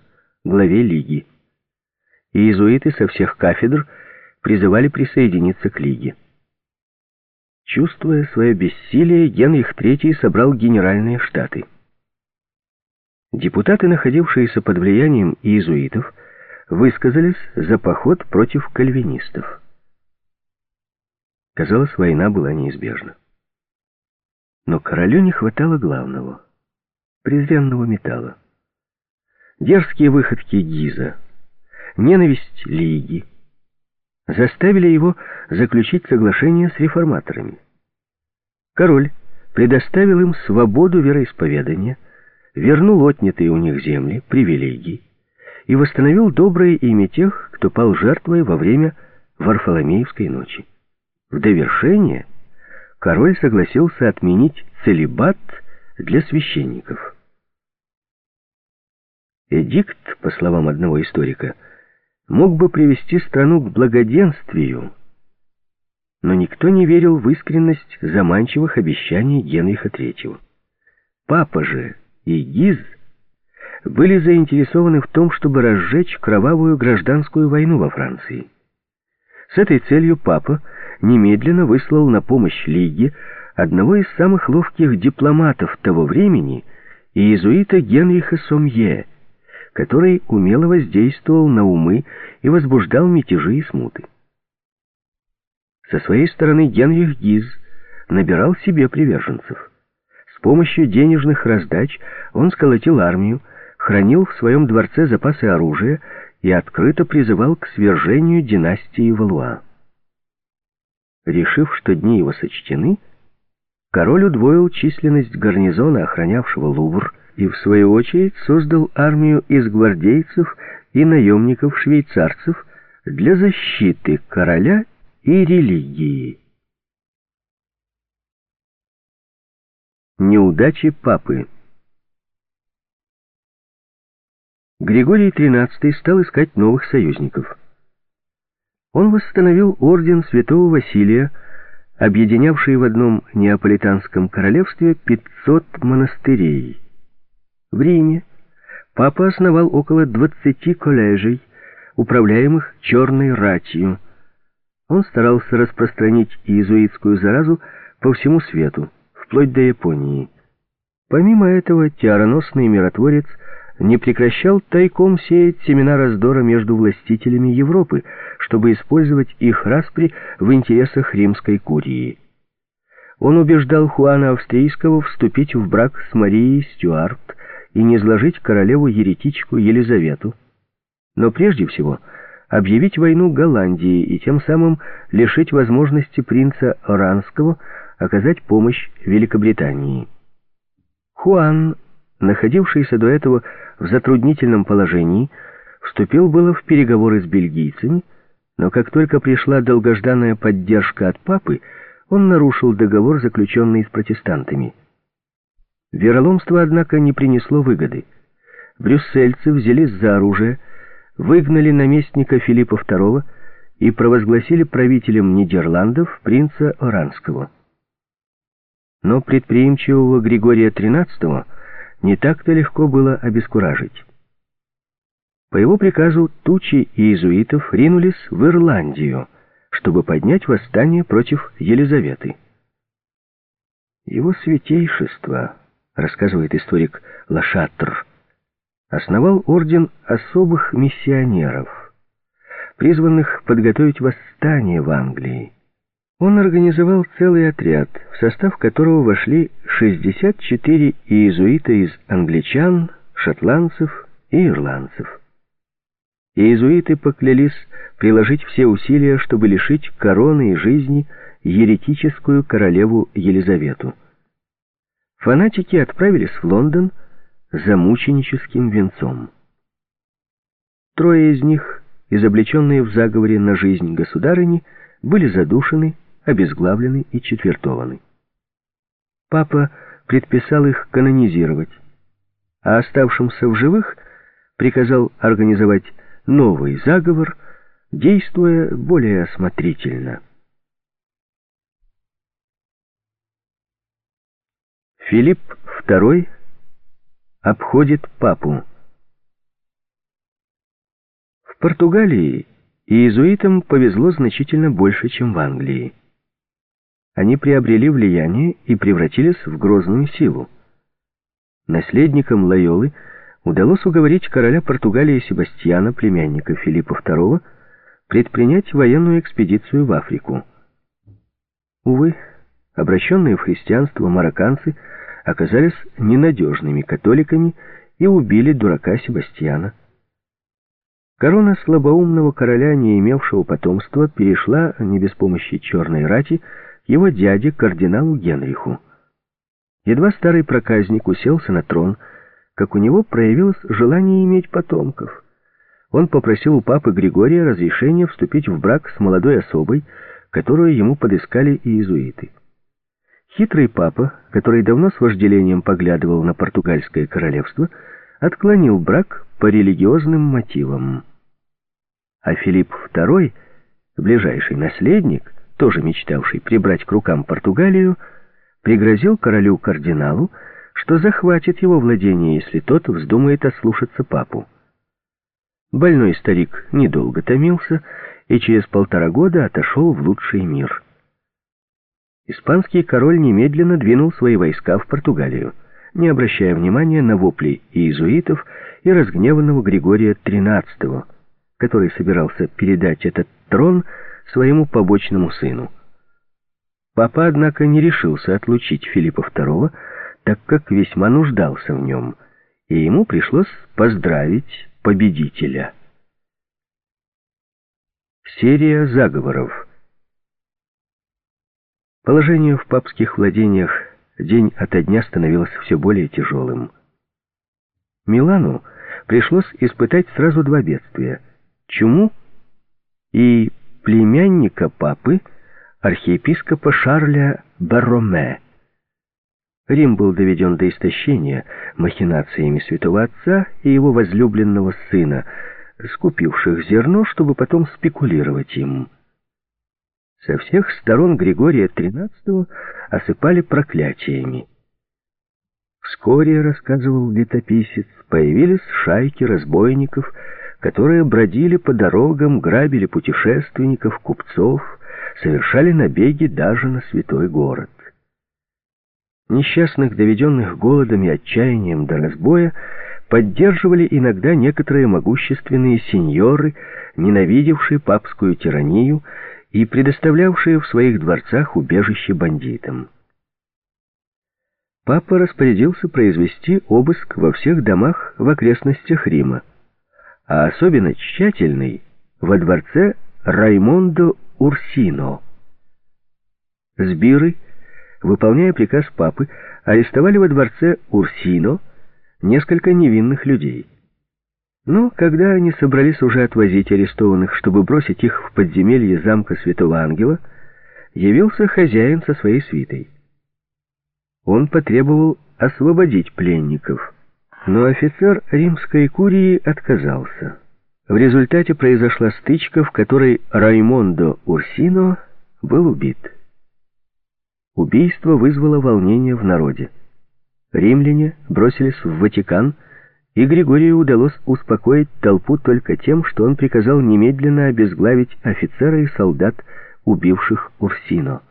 главе Лиги. Иезуиты со всех кафедр призывали присоединиться к Лиге. Чувствуя свое бессилие, Генрих III собрал генеральные штаты. Депутаты, находившиеся под влиянием иезуитов, высказались за поход против кальвинистов. Казалось, война была неизбежна. Но королю не хватало главного — презренного металла. Дерзкие выходки Гиза, ненависть Лиги заставили его заключить соглашение с реформаторами. Король предоставил им свободу вероисповедания, вернул отнятые у них земли, привилегии и восстановил доброе имя тех, кто пал жертвой во время Варфоломеевской ночи. В довершение король согласился отменить целебат для священников. Эдикт, по словам одного историка, мог бы привести страну к благоденствию, но никто не верил в искренность заманчивых обещаний Генриха III. Папа же и Гиз были заинтересованы в том, чтобы разжечь кровавую гражданскую войну во Франции. С этой целью папа немедленно выслал на помощь Лиге одного из самых ловких дипломатов того времени, иезуита Генриха Сомье, который умело воздействовал на умы и возбуждал мятежи и смуты. Со своей стороны Генрих Гиз набирал себе приверженцев. С помощью денежных раздач он сколотил армию, хранил в своем дворце запасы оружия и открыто призывал к свержению династии Валуа. Решив, что дни его сочтены, король удвоил численность гарнизона, охранявшего Лувр, и, в свою очередь, создал армию из гвардейцев и наемников-швейцарцев для защиты короля и религии. Неудачи папы Григорий XIII стал искать новых союзников. Он восстановил орден святого Василия, объединявший в одном неаполитанском королевстве 500 монастырей. В Риме папа основал около 20 коллежей, управляемых черной ратью. Он старался распространить иезуитскую заразу по всему свету, вплоть до Японии. Помимо этого, теороносный миротворец – не прекращал тайком сеять семена раздора между властителями Европы, чтобы использовать их распри в интересах римской курии. Он убеждал Хуана Австрийского вступить в брак с Марией Стюарт и не сложить королеву-еретичку Елизавету, но прежде всего объявить войну Голландии и тем самым лишить возможности принца Оранского оказать помощь Великобритании. Хуан находившийся до этого в затруднительном положении, вступил было в переговоры с бельгийцами, Но как только пришла долгожданная поддержка от папы, он нарушил договор, заключенный с протестантами. Вероломство, однако, не принесло выгоды. Брюссельцы взялись за оружие, выгнали наместника Филиппа II и провозгласили правителем Нидерландов принца Оранского. Но предприимчивого Григория XIII не так-то легко было обескуражить. По его приказу тучи иезуитов ринулись в Ирландию, чтобы поднять восстание против Елизаветы. Его святейшество, рассказывает историк Лашатр, основал орден особых миссионеров, призванных подготовить восстание в Англии. Он организовал целый отряд, в состав которого вошли 64 иезуита из англичан, шотландцев и ирландцев. Иезуиты поклялись приложить все усилия, чтобы лишить короны и жизни еретическую королеву Елизавету. Фанатики отправились в Лондон за мученическим венцом. Трое из них, изобличенные в заговоре на жизнь государыни, были задушены обезглавлены и четвертованы. Папа предписал их канонизировать, а оставшимся в живых приказал организовать новый заговор, действуя более осмотрительно. Филипп II обходит папу. В Португалии иезуитам повезло значительно больше, чем в Англии они приобрели влияние и превратились в грозную силу. Наследникам Лайолы удалось уговорить короля Португалии Себастьяна, племянника Филиппа II, предпринять военную экспедицию в Африку. Увы, обращенные в христианство марокканцы оказались ненадежными католиками и убили дурака Себастьяна. Корона слабоумного короля, не имевшего потомства, перешла не без помощи черной рати его дяде, кардиналу Генриху. Едва старый проказник уселся на трон, как у него проявилось желание иметь потомков. Он попросил у папы Григория разрешения вступить в брак с молодой особой, которую ему подыскали иезуиты. Хитрый папа, который давно с вожделением поглядывал на португальское королевство, отклонил брак по религиозным мотивам. А Филипп II, ближайший наследник, тоже мечтавший прибрать к рукам Португалию, пригрозил королю-кардиналу, что захватит его владение, если тот вздумает ослушаться папу. Больной старик недолго томился и через полтора года отошел в лучший мир. Испанский король немедленно двинул свои войска в Португалию, не обращая внимания на вопли иезуитов и разгневанного Григория XIII, который собирался передать этот трон своему побочному сыну. Папа, однако, не решился отлучить Филиппа II, так как весьма нуждался в нем, и ему пришлось поздравить победителя. Серия заговоров Положение в папских владениях день ото дня становилось все более тяжелым. Милану пришлось испытать сразу два бедствия — чуму и племянника папы, архиепископа Шарля Бароме. Рим был доведен до истощения махинациями святого отца и его возлюбленного сына, скупивших зерно, чтобы потом спекулировать им. Со всех сторон Григория XIII осыпали проклятиями. Вскоре, рассказывал летописец, появились шайки разбойников, которые бродили по дорогам, грабили путешественников, купцов, совершали набеги даже на святой город. Несчастных, доведенных голодом и отчаянием до разбоя, поддерживали иногда некоторые могущественные сеньоры, ненавидевшие папскую тиранию и предоставлявшие в своих дворцах убежище бандитам. Папа распорядился произвести обыск во всех домах в окрестностях Рима а особенно тщательный во дворце Раймондо Урсино. Сбиры, выполняя приказ папы, арестовали во дворце Урсино несколько невинных людей. Но когда они собрались уже отвозить арестованных, чтобы бросить их в подземелье замка Святого Ангела, явился хозяин со своей свитой. Он потребовал освободить пленников, но офицер римской курии отказался. В результате произошла стычка, в которой Раймондо Урсино был убит. Убийство вызвало волнение в народе. Римляне бросились в Ватикан, и Григорию удалось успокоить толпу только тем, что он приказал немедленно обезглавить офицера и солдат, убивших Урсино.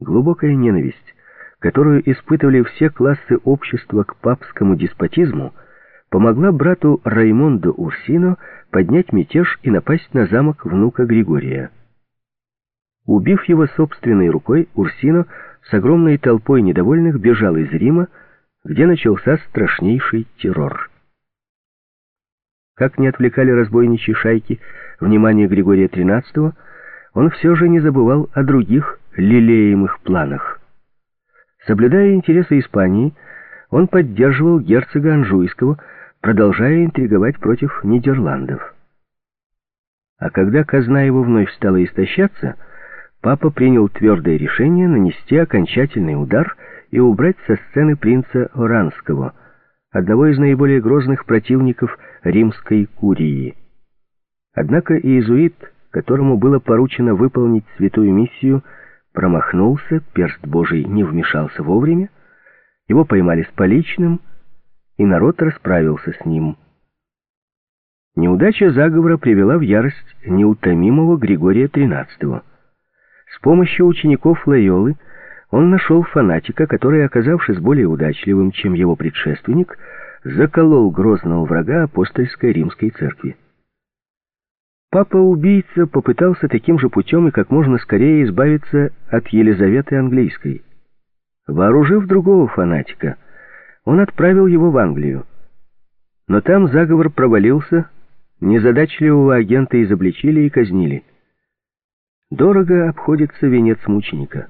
Глубокая ненависть, которую испытывали все классы общества к папскому деспотизму, помогла брату Раймонду Урсино поднять мятеж и напасть на замок внука Григория. Убив его собственной рукой, Урсино с огромной толпой недовольных бежал из Рима, где начался страшнейший террор. Как не отвлекали разбойничьи шайки внимание Григория XIII, он все же не забывал о других лелеемых планах. Соблюдая интересы Испании, он поддерживал герцога Анжуйского, продолжая интриговать против Нидерландов. А когда казна его вновь стала истощаться, папа принял твердое решение нанести окончательный удар и убрать со сцены принца Оранского, одного из наиболее грозных противников римской курии. Однако иезуит, которому было поручено выполнить святую миссию, промахнулся, перст Божий не вмешался вовремя, его поймали с поличным, и народ расправился с ним. Неудача заговора привела в ярость неутомимого Григория XIII. С помощью учеников Лайолы он нашел фанатика, который, оказавшись более удачливым, чем его предшественник, заколол грозного врага апостольской римской церкви. Папа-убийца попытался таким же путем и как можно скорее избавиться от Елизаветы Английской. Вооружив другого фанатика, он отправил его в Англию. Но там заговор провалился, незадачливого агента изобличили и казнили. Дорого обходится венец мученика.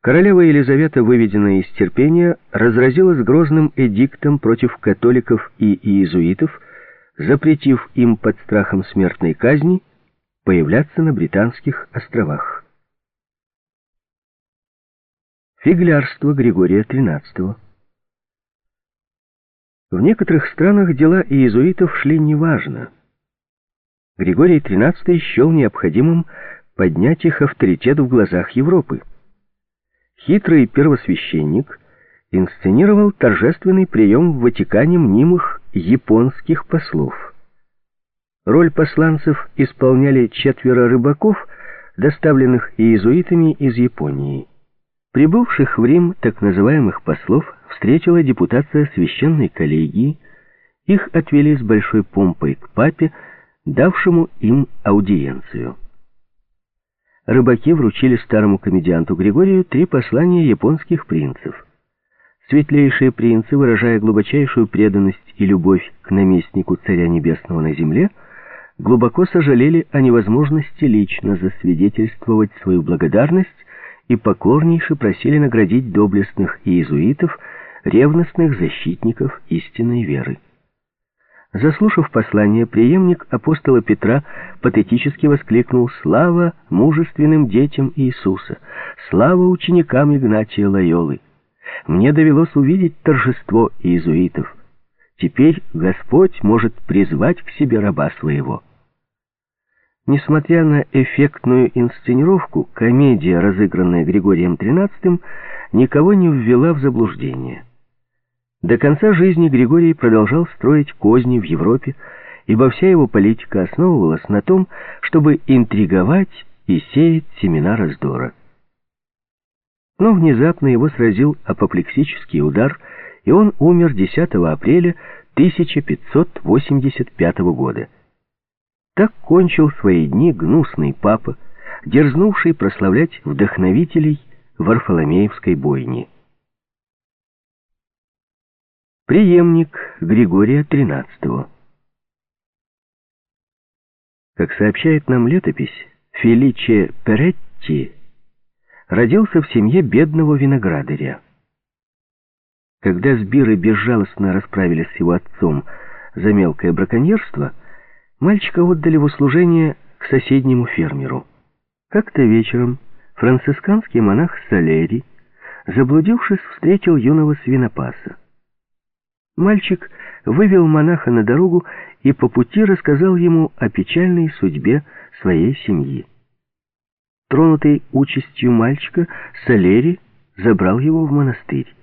Королева Елизавета, выведенная из терпения, разразилась грозным эдиктом против католиков и иезуитов, запретив им под страхом смертной казни появляться на Британских островах. Фиглярство Григория XIII В некоторых странах дела иезуитов шли неважно. Григорий XIII счел необходимым поднять их авторитет в глазах Европы. Хитрый первосвященник инсценировал торжественный прием в Ватикане мнимых японских послов. Роль посланцев исполняли четверо рыбаков, доставленных иезуитами из Японии. Прибывших в Рим так называемых послов встретила депутация священной коллегии, их отвели с большой помпой к папе, давшему им аудиенцию. Рыбаки вручили старому комедианту Григорию три послания японских принцев. Светлейшие принцы, выражая глубочайшую преданность и любовь к наместнику Царя Небесного на земле, глубоко сожалели о невозможности лично засвидетельствовать свою благодарность и покорнейше просили наградить доблестных иезуитов, ревностных защитников истинной веры. Заслушав послание, преемник апостола Петра патетически воскликнул «Слава мужественным детям Иисуса! Слава ученикам Игнатия Лайолы!» Мне довелось увидеть торжество иезуитов. Теперь Господь может призвать к себе раба своего. Несмотря на эффектную инсценировку, комедия, разыгранная Григорием XIII, никого не ввела в заблуждение. До конца жизни Григорий продолжал строить козни в Европе, ибо вся его политика основывалась на том, чтобы интриговать и сеять семена раздора. Но внезапно его сразил апоплексический удар, и он умер 10 апреля 1585 года. Так кончил свои дни гнусный папа, дерзнувший прославлять вдохновителей Варфоломеевской бойни. Приемник Григория XIII Как сообщает нам летопись, Феличе Перетти родился в семье бедного виноградаря. Когда сбиры безжалостно расправились с его отцом за мелкое браконьерство, мальчика отдали в услужение к соседнему фермеру. Как-то вечером францисканский монах Салери, заблудившись, встретил юного свинопаса. Мальчик вывел монаха на дорогу и по пути рассказал ему о печальной судьбе своей семьи. Тронутый участью мальчика, Салери забрал его в монастырь.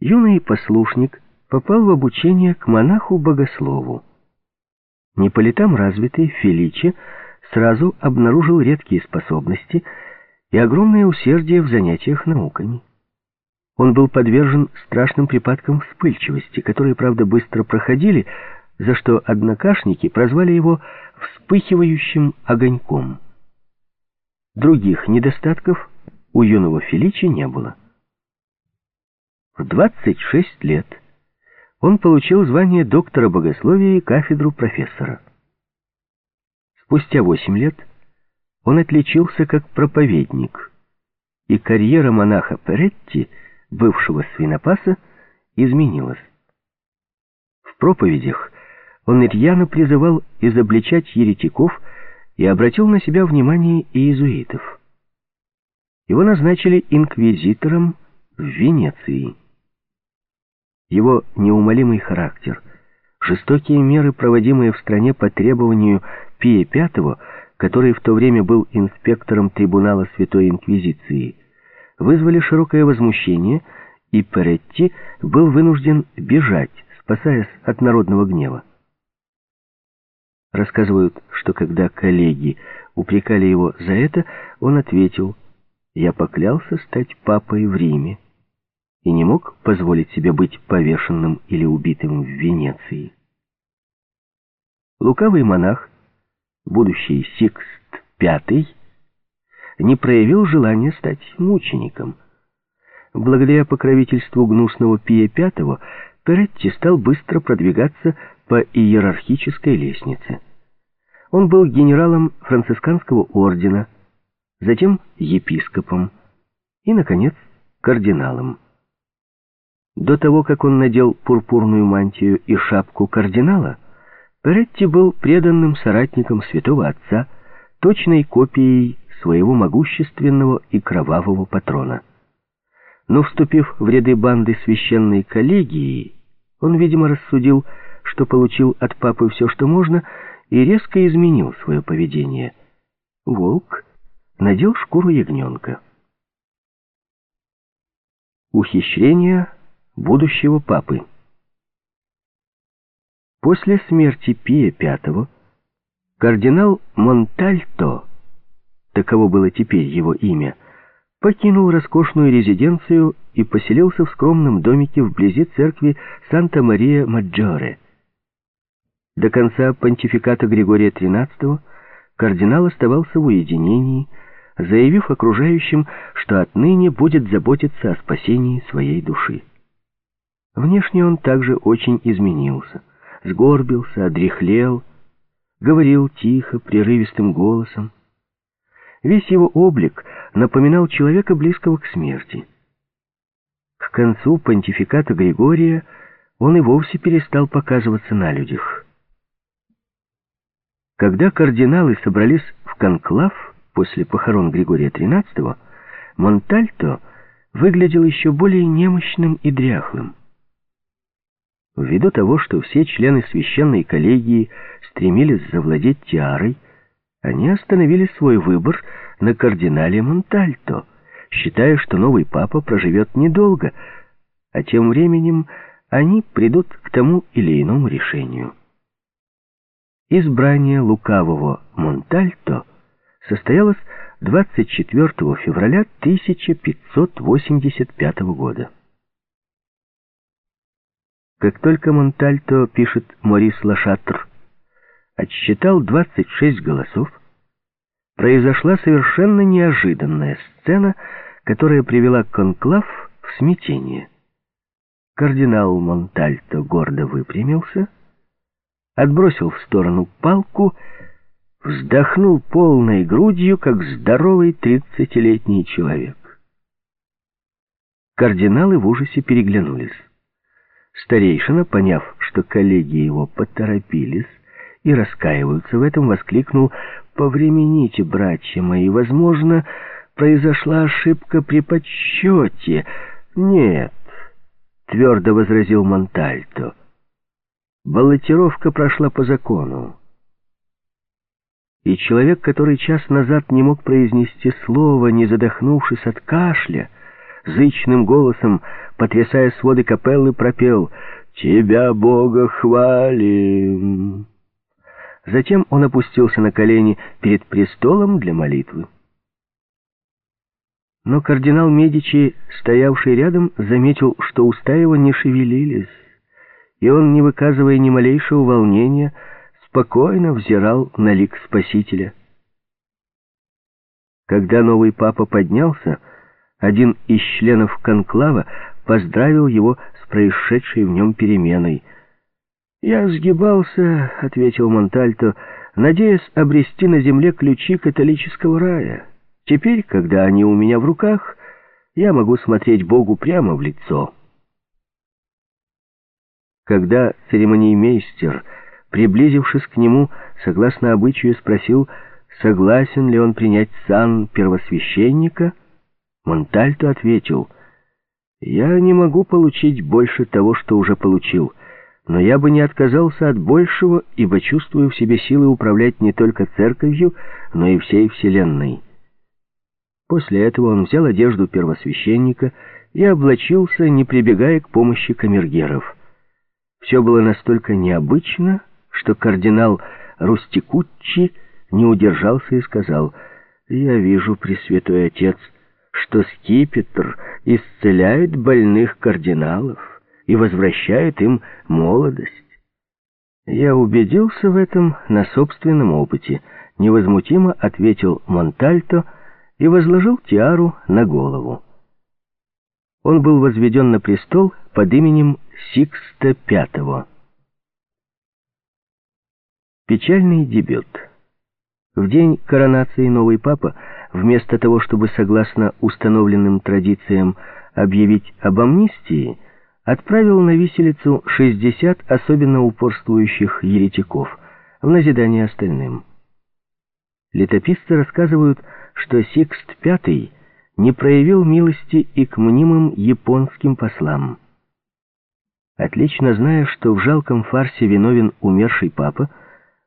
Юный послушник попал в обучение к монаху-богослову. Не по летам развитый Феличе сразу обнаружил редкие способности и огромное усердие в занятиях науками. Он был подвержен страшным припадкам вспыльчивости, которые, правда, быстро проходили, за что однокашники прозвали его «вспыхивающим огоньком». Других недостатков у юного Феличи не было. В 26 лет он получил звание доктора богословия и кафедру профессора. Спустя 8 лет он отличился как проповедник, и карьера монаха Перетти, бывшего свинопаса, изменилась. В проповедях он рьяно призывал изобличать еретиков и обратил на себя внимание иезуитов. Его назначили инквизитором в Венеции. Его неумолимый характер, жестокие меры, проводимые в стране по требованию Пия V, который в то время был инспектором трибунала Святой Инквизиции, вызвали широкое возмущение, и Перетти был вынужден бежать, спасаясь от народного гнева. Рассказывают, что когда коллеги упрекали его за это, он ответил, «Я поклялся стать папой в Риме» и не мог позволить себе быть повешенным или убитым в Венеции. Лукавый монах, будущий Сикст V, не проявил желания стать мучеником. Благодаря покровительству гнусного Пия V Перетти стал быстро продвигаться по иерархической лестнице. Он был генералом францисканского ордена, затем епископом и, наконец, кардиналом. До того, как он надел пурпурную мантию и шапку кардинала, Перетти был преданным соратником святого отца, точной копией своего могущественного и кровавого патрона. Но, вступив в ряды банды священной коллегии, он, видимо, рассудил, что получил от папы все, что можно, и резко изменил свое поведение. Волк надел шкуру ягненка. Ухищрение будущего папы. После смерти Пия V кардинал Монтальто, таково было теперь его имя, покинул роскошную резиденцию и поселился в скромном домике вблизи церкви Санта-Мария-Маджоре. До конца понтификата Григория XIII кардинал оставался в уединении, заявив окружающим, что отныне будет заботиться о спасении своей души. Внешне он также очень изменился, сгорбился, одряхлел, говорил тихо, прерывистым голосом. Весь его облик напоминал человека, близкого к смерти. К концу понтификата Григория он и вовсе перестал показываться на людях. Когда кардиналы собрались в конклав после похорон Григория XIII, Монтальто выглядел еще более немощным и дряхлым. Ввиду того, что все члены священной коллегии стремились завладеть тиарой, они остановили свой выбор на кардинале Монтальто, считая, что новый папа проживет недолго, а тем временем они придут к тому или иному решению. Избрание лукавого Монтальто состоялось 24 февраля 1585 года. Как только Монтальто, пишет Морис Лашатр, отсчитал 26 голосов, произошла совершенно неожиданная сцена, которая привела конклав в смятение. Кардинал Монтальто гордо выпрямился, отбросил в сторону палку, вздохнул полной грудью, как здоровый тридцатилетний человек. Кардиналы в ужасе переглянулись. Старейшина, поняв, что коллеги его поторопились и раскаиваются в этом, воскликнул «Повремените, братья мои, возможно, произошла ошибка при подсчете». «Нет», — твердо возразил Монтальто, — «баллотировка прошла по закону». И человек, который час назад не мог произнести слова, не задохнувшись от кашля, зычным голосом, потрясая своды капеллы, пропел «Тебя, Бога, хвалим!». Затем он опустился на колени перед престолом для молитвы. Но кардинал Медичи, стоявший рядом, заметил, что уста его не шевелились, и он, не выказывая ни малейшего волнения, спокойно взирал на лик Спасителя. Когда новый папа поднялся, один из членов конклава поздравил его с происшедшей в нем переменой. «Я сгибался», — ответил Монтальто, — «надеясь обрести на земле ключи католического рая. Теперь, когда они у меня в руках, я могу смотреть Богу прямо в лицо». Когда церемониймейстер приблизившись к нему, согласно обычаю спросил, согласен ли он принять сан первосвященника, Монтальто ответил, «Я не могу получить больше того, что уже получил, но я бы не отказался от большего, ибо чувствую в себе силы управлять не только церковью, но и всей вселенной». После этого он взял одежду первосвященника и облачился, не прибегая к помощи камергеров. Все было настолько необычно, что кардинал Рустикуччи не удержался и сказал, «Я вижу, Пресвятой Отец, что скипетр исцеляет больных кардиналов и возвращает им молодость. Я убедился в этом на собственном опыте, невозмутимо ответил Монтальто и возложил тиару на голову. Он был возведен на престол под именем Сикста V. Печальный дебют. В день коронации новый папа, вместо того, чтобы, согласно установленным традициям, объявить об амнистии, отправил на виселицу 60 особенно упорствующих еретиков, в назидание остальным. Летописцы рассказывают, что Сикст V не проявил милости и к мнимым японским послам. Отлично зная, что в жалком фарсе виновен умерший папа,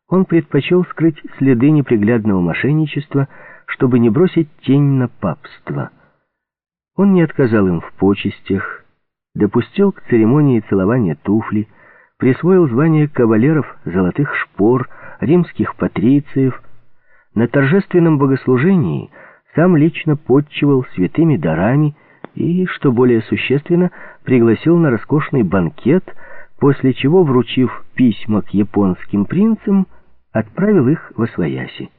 он предпочел скрыть следы неприглядного мошенничества, чтобы не бросить тень на папство. Он не отказал им в почестях, допустил к церемонии целования туфли, присвоил звание кавалеров золотых шпор, римских патрициев. На торжественном богослужении сам лично подчивал святыми дарами и, что более существенно, пригласил на роскошный банкет, после чего, вручив письма к японским принцам, отправил их в Освояси.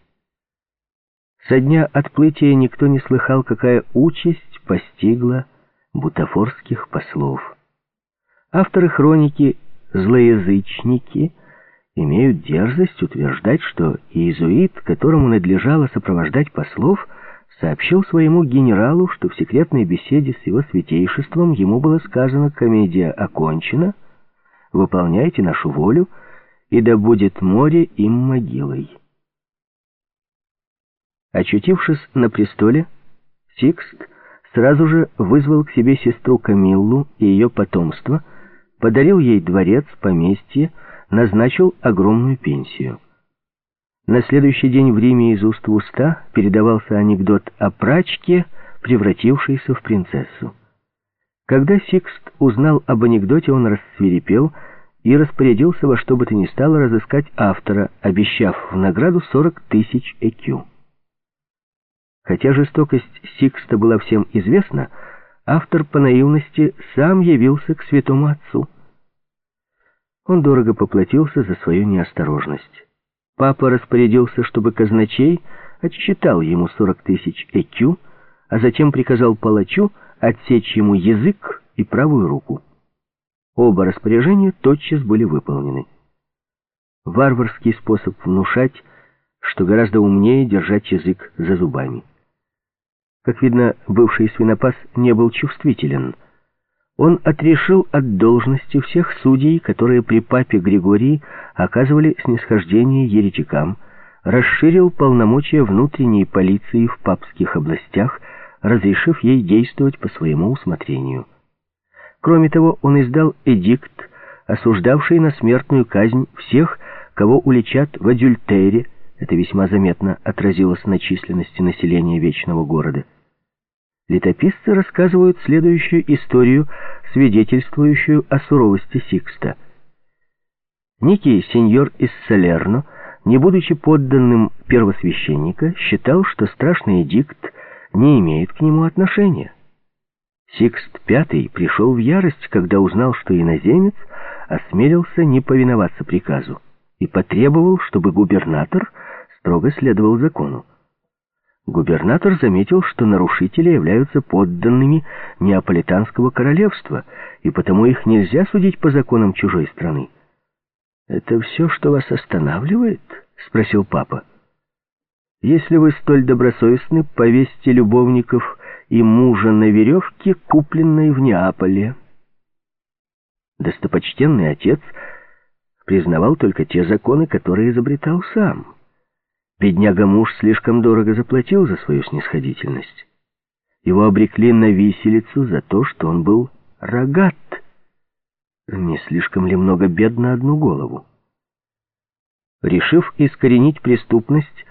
Со дня отплытия никто не слыхал, какая участь постигла бутафорских послов. Авторы хроники «Злоязычники» имеют дерзость утверждать, что иезуит, которому надлежало сопровождать послов, сообщил своему генералу, что в секретной беседе с его святейшеством ему было сказано «Комедия окончена, выполняйте нашу волю», и да будет море им могилой. Очутившись на престоле, Сикст сразу же вызвал к себе сестру Камиллу и ее потомство, подарил ей дворец, поместье, назначил огромную пенсию. На следующий день в Риме из уст в уста передавался анекдот о прачке, превратившейся в принцессу. Когда Сикст узнал об анекдоте, он рассверепел, и распорядился во что бы то ни стало разыскать автора, обещав в награду 40 тысяч экю. Хотя жестокость Сикста была всем известна, автор по наивности сам явился к святому отцу. Он дорого поплатился за свою неосторожность. Папа распорядился, чтобы казначей отсчитал ему 40 тысяч ЭКЮ, а затем приказал палачу отсечь ему язык и правую руку. Оба распоряжения тотчас были выполнены. Варварский способ внушать, что гораздо умнее держать язык за зубами. Как видно, бывший свинопас не был чувствителен – он отрешил от должности всех судей, которые при папе Григории оказывали снисхождение еретикам, расширил полномочия внутренней полиции в папских областях, разрешив ей действовать по своему усмотрению. Кроме того, он издал эдикт, осуждавший на смертную казнь всех, кого уличат в адюльтере, это весьма заметно отразилось на численности населения Вечного города. Летописцы рассказывают следующую историю, свидетельствующую о суровости Сикста. Некий сеньор из Салерно, не будучи подданным первосвященника, считал, что страшный эдикт не имеет к нему отношения. Сикст V пришел в ярость, когда узнал, что иноземец осмелился не повиноваться приказу и потребовал, чтобы губернатор строго следовал закону. Губернатор заметил, что нарушители являются подданными Неаполитанского королевства, и потому их нельзя судить по законам чужой страны. «Это все, что вас останавливает?» — спросил папа. «Если вы столь добросовестны, повесьте любовников и мужа на веревке, купленной в Неаполе». Достопочтенный отец признавал только те законы, которые изобретал сам. Бедняга-муж слишком дорого заплатил за свою снисходительность. Его обрекли на виселицу за то, что он был рогат. Не слишком ли много бед на одну голову? Решив искоренить преступность,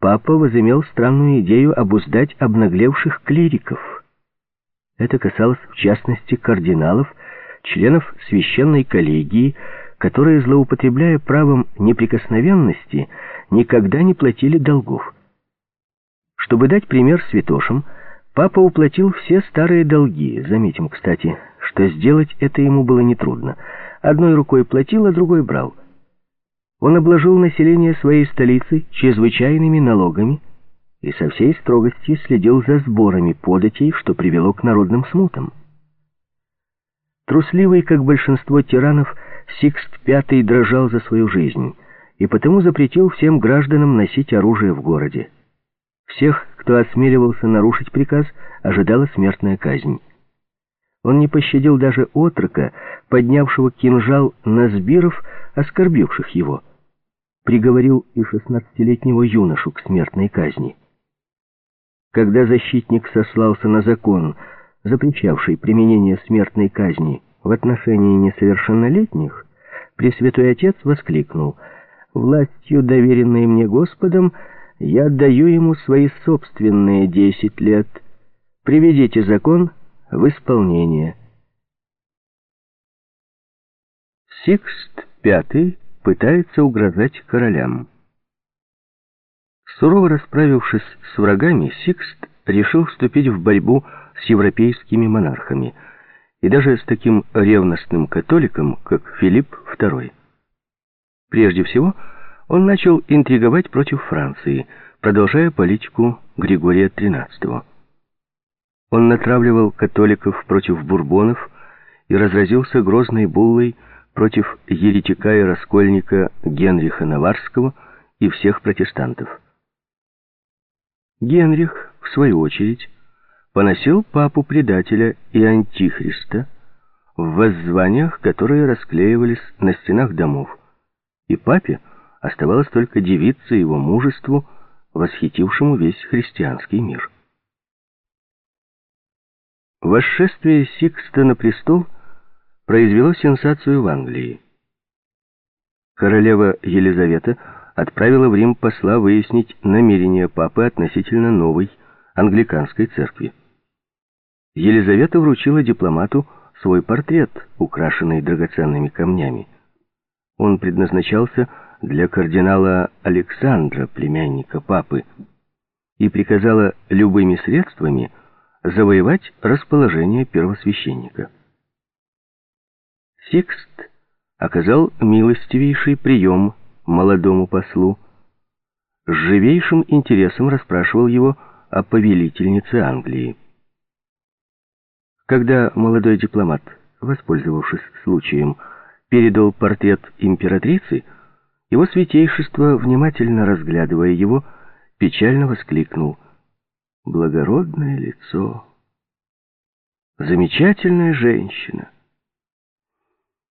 папа возымел странную идею обуздать обнаглевших клириков. Это касалось, в частности, кардиналов, членов священной коллегии, которые, злоупотребляя правом неприкосновенности, никогда не платили долгов. Чтобы дать пример святошам, папа уплатил все старые долги. Заметим, кстати, что сделать это ему было нетрудно. Одной рукой платил, а другой брал. Он обложил население своей столицы чрезвычайными налогами и со всей строгостью следил за сборами податей, что привело к народным смутам. Трусливый, как большинство тиранов, Сикст V дрожал за свою жизнь и потому запретил всем гражданам носить оружие в городе. Всех, кто осмеливался нарушить приказ, ожидала смертная казнь. Он не пощадил даже отрока, поднявшего кинжал на сбиров, оскорбивших его. Приговорил и шестнадцатилетнего юношу к смертной казни. Когда защитник сослался на закон, запрещавший применение смертной казни в отношении несовершеннолетних, Пресвятой Отец воскликнул — властью, доверенной мне Господом, я отдаю ему свои собственные десять лет. Приведите закон в исполнение. Сикст V пытается угрожать королям. Сурово расправившись с врагами, Сикст решил вступить в борьбу с европейскими монархами и даже с таким ревностным католиком, как Филипп II. Прежде всего, он начал интриговать против Франции, продолжая политику Григория XIII. Он натравливал католиков против бурбонов и разразился грозной буллой против еретика и раскольника Генриха Наварского и всех протестантов. Генрих, в свою очередь, поносил папу-предателя и антихриста в воззваниях, которые расклеивались на стенах домов, и папе оставалось только дивиться его мужеству, восхитившему весь христианский мир. Восшествие Сикста на престол произвело сенсацию в Англии. Королева Елизавета отправила в Рим посла выяснить намерения папы относительно новой англиканской церкви. Елизавета вручила дипломату свой портрет, украшенный драгоценными камнями. Он предназначался для кардинала Александра, племянника папы, и приказала любыми средствами завоевать расположение первосвященника. Сикст оказал милостивейший прием молодому послу, с живейшим интересом расспрашивал его о повелительнице Англии. Когда молодой дипломат, воспользовавшись случаем, передал портрет императрицы, его святейшество, внимательно разглядывая его, печально воскликнул «Благородное лицо!» Замечательная женщина.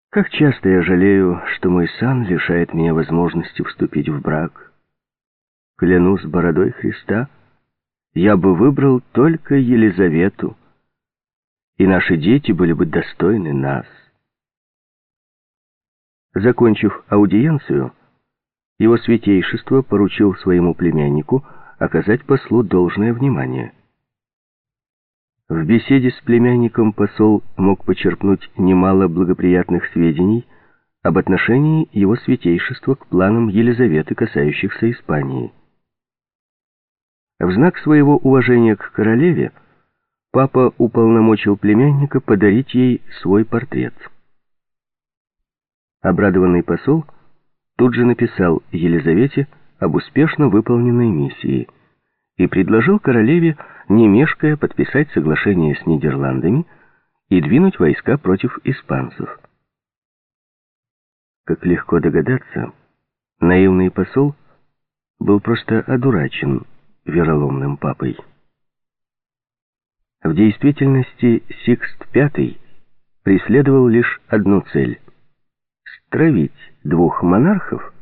Как часто я жалею, что мой сан лишает меня возможности вступить в брак. Клянусь бородой Христа, я бы выбрал только Елизавету, и наши дети были бы достойны нас. Закончив аудиенцию, его святейшество поручил своему племяннику оказать послу должное внимание. В беседе с племянником посол мог почерпнуть немало благоприятных сведений об отношении его святейшества к планам Елизаветы, касающихся Испании. В знак своего уважения к королеве папа уполномочил племянника подарить ей свой портрет. Обрадованный посол тут же написал Елизавете об успешно выполненной миссии и предложил королеве не мешкая подписать соглашение с Нидерландами и двинуть войска против испанцев. Как легко догадаться, наивный посол был просто одурачен вероломным папой. В действительности Сикст V преследовал лишь одну цель — стравить двух монархов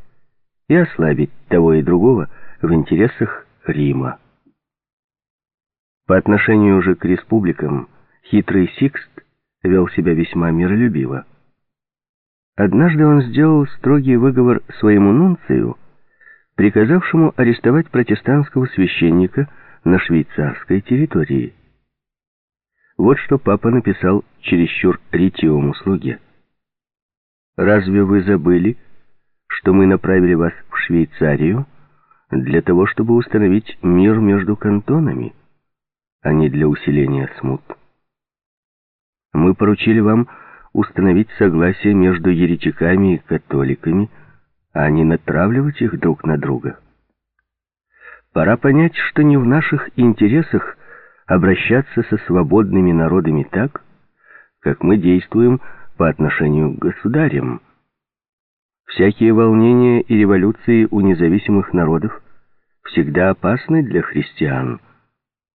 и ослабить того и другого в интересах Рима. По отношению же к республикам хитрый Сикст вел себя весьма миролюбиво. Однажды он сделал строгий выговор своему нунцию, приказавшему арестовать протестантского священника на швейцарской территории. Вот что папа написал чересчур ретивому слуге. «Разве вы забыли, что мы направили вас в Швейцарию для того, чтобы установить мир между кантонами?» а не для усиления смут. Мы поручили вам установить согласие между еретиками и католиками, а не натравливать их друг на друга. Пора понять, что не в наших интересах обращаться со свободными народами так, как мы действуем по отношению к государям. Всякие волнения и революции у независимых народов всегда опасны для христиан –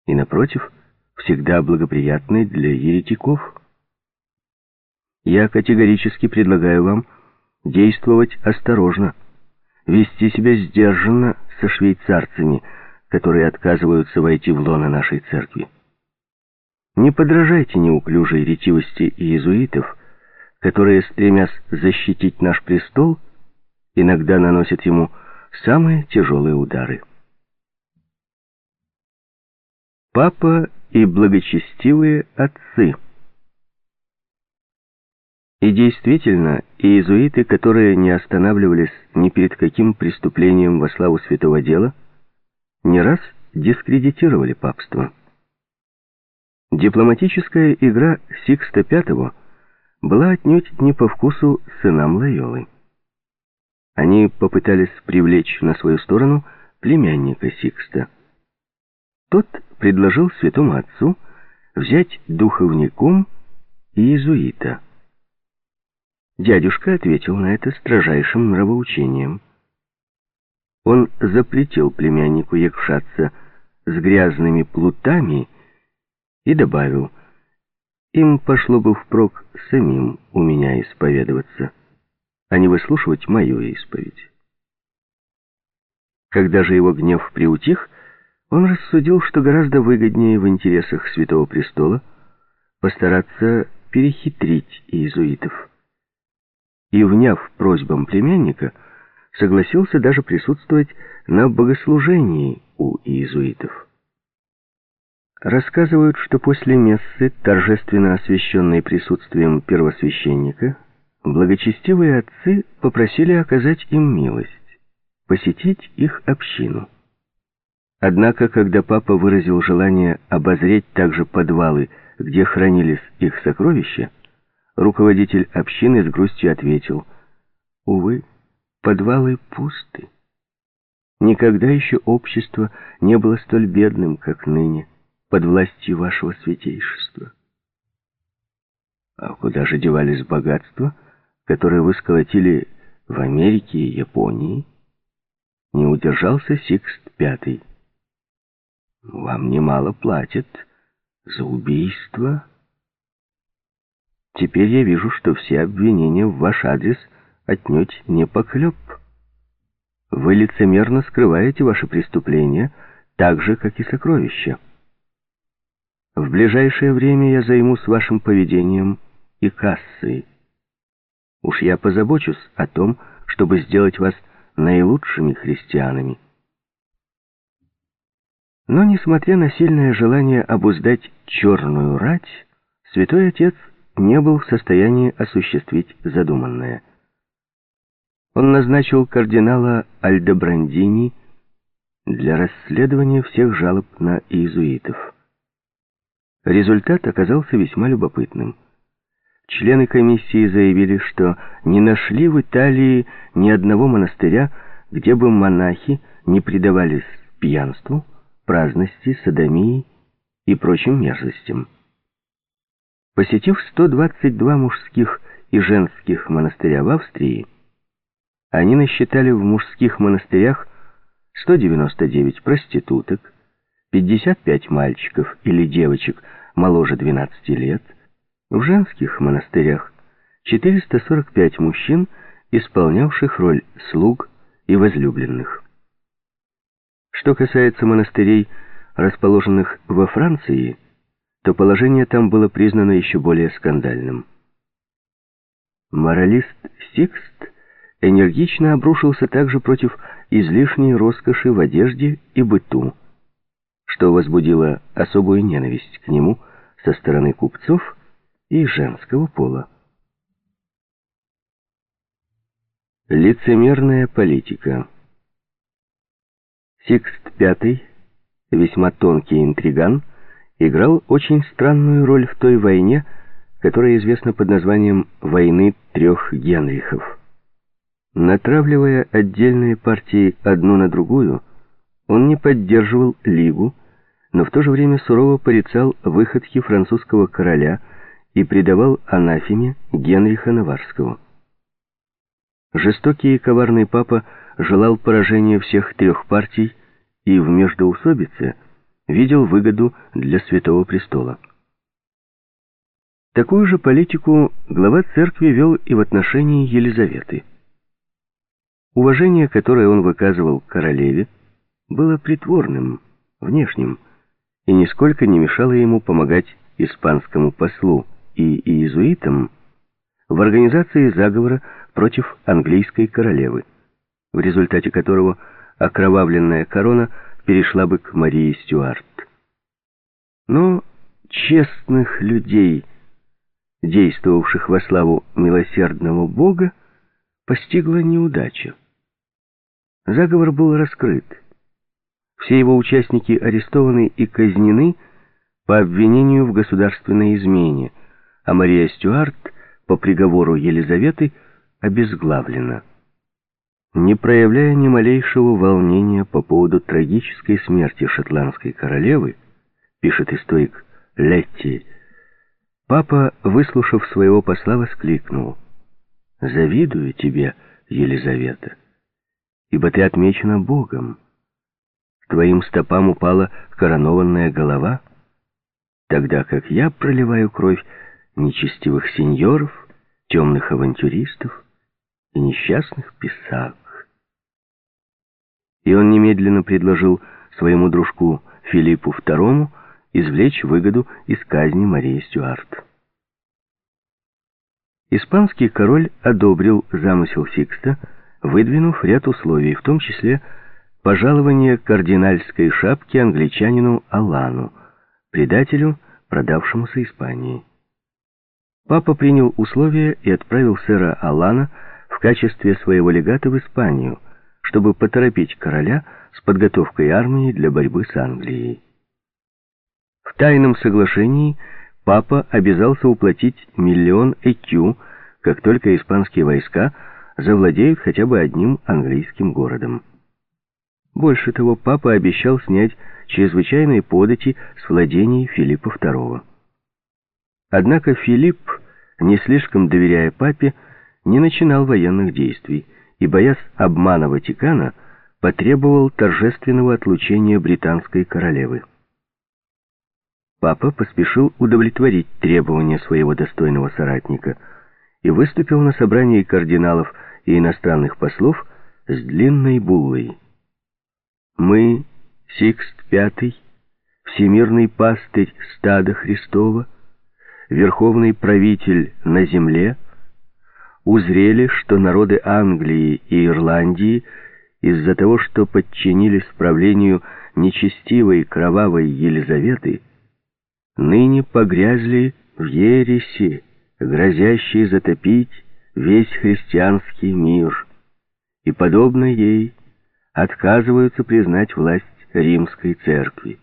и, напротив, всегда благоприятной для еретиков. Я категорически предлагаю вам действовать осторожно, вести себя сдержанно со швейцарцами, которые отказываются войти в лоно нашей церкви. Не подражайте неуклюжей ретивости иезуитов, которые, стремясь защитить наш престол, иногда наносят ему самые тяжелые удары. Папа и благочестивые отцы. И действительно, иезуиты, которые не останавливались ни перед каким преступлением во славу святого дела, не раз дискредитировали папство. Дипломатическая игра Сикста V была отнюдь не по вкусу сынам Лойолы. Они попытались привлечь на свою сторону племянника Сикста. Тот предложил святому отцу взять духовником иезуита. Дядюшка ответил на это строжайшим нравоучением. Он запретил племяннику якшаться с грязными плутами и добавил, им пошло бы впрок самим у меня исповедоваться, а не выслушивать мою исповедь. Когда же его гнев приутих, он рассудил, что гораздо выгоднее в интересах Святого Престола постараться перехитрить иезуитов. И, вняв просьбам племянника, согласился даже присутствовать на богослужении у иезуитов. Рассказывают, что после мессы, торжественно освященной присутствием первосвященника, благочестивые отцы попросили оказать им милость, посетить их общину. Однако, когда папа выразил желание обозреть также подвалы, где хранились их сокровища, руководитель общины с грустью ответил, «Увы, подвалы пусты. Никогда еще общество не было столь бедным, как ныне, под властью вашего святейшества». А куда же девались богатства, которые вы сколотили в Америке и Японии? Не удержался Сикст Пятый. Вам немало платят за убийство Теперь я вижу, что все обвинения в ваш адрес отнюдь не поклеп. Вы лицемерно скрываете ваши преступления, так же, как и сокровища. В ближайшее время я займусь вашим поведением и кассой. Уж я позабочусь о том, чтобы сделать вас наилучшими христианами. Но, несмотря на сильное желание обуздать черную рать, святой отец не был в состоянии осуществить задуманное. Он назначил кардинала Альдебрандини для расследования всех жалоб на иезуитов. Результат оказался весьма любопытным. Члены комиссии заявили, что не нашли в Италии ни одного монастыря, где бы монахи не предавались пьянству, праздности, садомии и прочим мерзостям. Посетив 122 мужских и женских монастыря в Австрии, они насчитали в мужских монастырях 199 проституток, 55 мальчиков или девочек моложе 12 лет, в женских монастырях 445 мужчин, исполнявших роль слуг и возлюбленных. Что касается монастырей, расположенных во Франции, то положение там было признано еще более скандальным. Моралист Сикст энергично обрушился также против излишней роскоши в одежде и быту, что возбудило особую ненависть к нему со стороны купцов и женского пола. Лицемерная политика Сикст V, весьма тонкий интриган, играл очень странную роль в той войне, которая известна под названием «Войны трех Генрихов». Натравливая отдельные партии одну на другую, он не поддерживал Лигу, но в то же время сурово порицал выходки французского короля и предавал анафеме Генриха Наварского. Жестокий и коварный папа желал поражения всех трех партий и в междоусобице видел выгоду для Святого Престола. Такую же политику глава церкви вел и в отношении Елизаветы. Уважение, которое он выказывал королеве, было притворным, внешним, и нисколько не мешало ему помогать испанскому послу и иезуитам в организации заговора против английской королевы в результате которого окровавленная корона перешла бы к Марии Стюарт. Но честных людей, действовавших во славу милосердного Бога, постигла неудача. Заговор был раскрыт. Все его участники арестованы и казнены по обвинению в государственной измене, а Мария Стюарт по приговору Елизаветы обезглавлена не проявляя ни малейшего волнения по поводу трагической смерти шотландской королевы, пишет историк Летти, папа, выслушав своего посла, воскликнул. «Завидую тебе, Елизавета, ибо ты отмечена Богом. Твоим стопам упала коронованная голова, тогда как я проливаю кровь нечестивых сеньоров, темных авантюристов и несчастных писак и он немедленно предложил своему дружку Филиппу II извлечь выгоду из казни Марии Стюарт. Испанский король одобрил замысел Сикста, выдвинув ряд условий, в том числе пожалование кардинальской шапки англичанину Алану, предателю, продавшемуся Испании. Папа принял условия и отправил сэра Алана в качестве своего легата в Испанию, чтобы поторопить короля с подготовкой армии для борьбы с Англией. В тайном соглашении папа обязался уплатить миллион ЭКЮ, как только испанские войска завладеют хотя бы одним английским городом. Больше того, папа обещал снять чрезвычайные подати с владений Филиппа II. Однако Филипп, не слишком доверяя папе, не начинал военных действий, и, боясь обмана Ватикана, потребовал торжественного отлучения британской королевы. Папа поспешил удовлетворить требования своего достойного соратника и выступил на собрании кардиналов и иностранных послов с длинной буллой. Мы, Сикст V, всемирный пастырь стада Христова, верховный правитель на земле, узрели, что народы Англии и Ирландии из-за того, что подчинились правлению нечестивой кровавой Елизаветы, ныне погрязли в ереси, грозящей затопить весь христианский мир, и, подобно ей, отказываются признать власть римской церкви.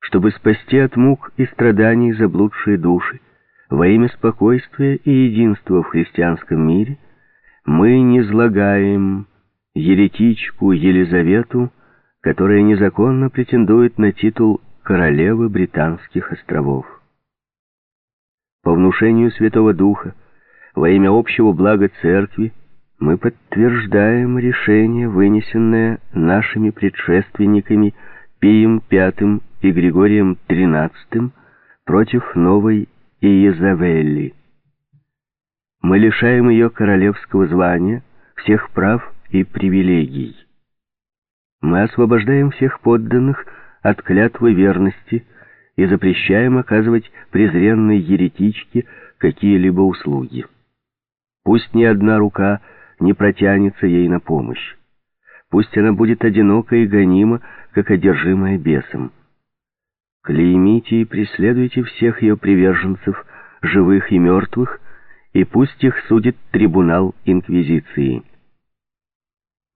Чтобы спасти от мук и страданий заблудшие души, во имя спокойствия и единства в христианском мире, мы не злагаем еретичку Елизавету, которая незаконно претендует на титул королевы Британских островов. По внушению Святого Духа, во имя общего блага Церкви, мы подтверждаем решение, вынесенное нашими предшественниками Пием V и Григорием XIII против новой Иезавелли. Мы лишаем ее королевского звания, всех прав и привилегий. Мы освобождаем всех подданных от клятвы верности и запрещаем оказывать презренной еретичке какие-либо услуги. Пусть ни одна рука не протянется ей на помощь. Пусть она будет одинока и гонима, как одержимая бесом. Клеймите и преследуйте всех ее приверженцев, живых и мертвых, и пусть их судит трибунал Инквизиции.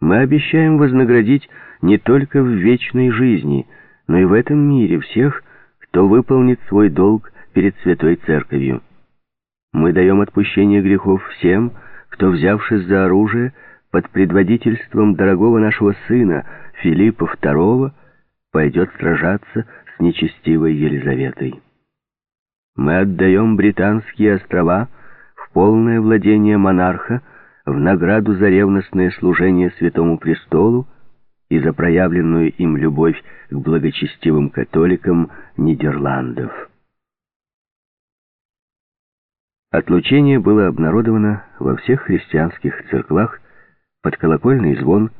Мы обещаем вознаградить не только в вечной жизни – но и в этом мире всех, кто выполнит свой долг перед Святой Церковью. Мы даем отпущение грехов всем, кто, взявшись за оружие, под предводительством дорогого нашего сына Филиппа II, пойдет сражаться нечестивой Елизаветой. Мы отдаем британские острова в полное владение монарха в награду за ревностное служение Святому Престолу и за проявленную им любовь к благочестивым католикам Нидерландов. Отлучение было обнародовано во всех христианских церквах под колокольный звон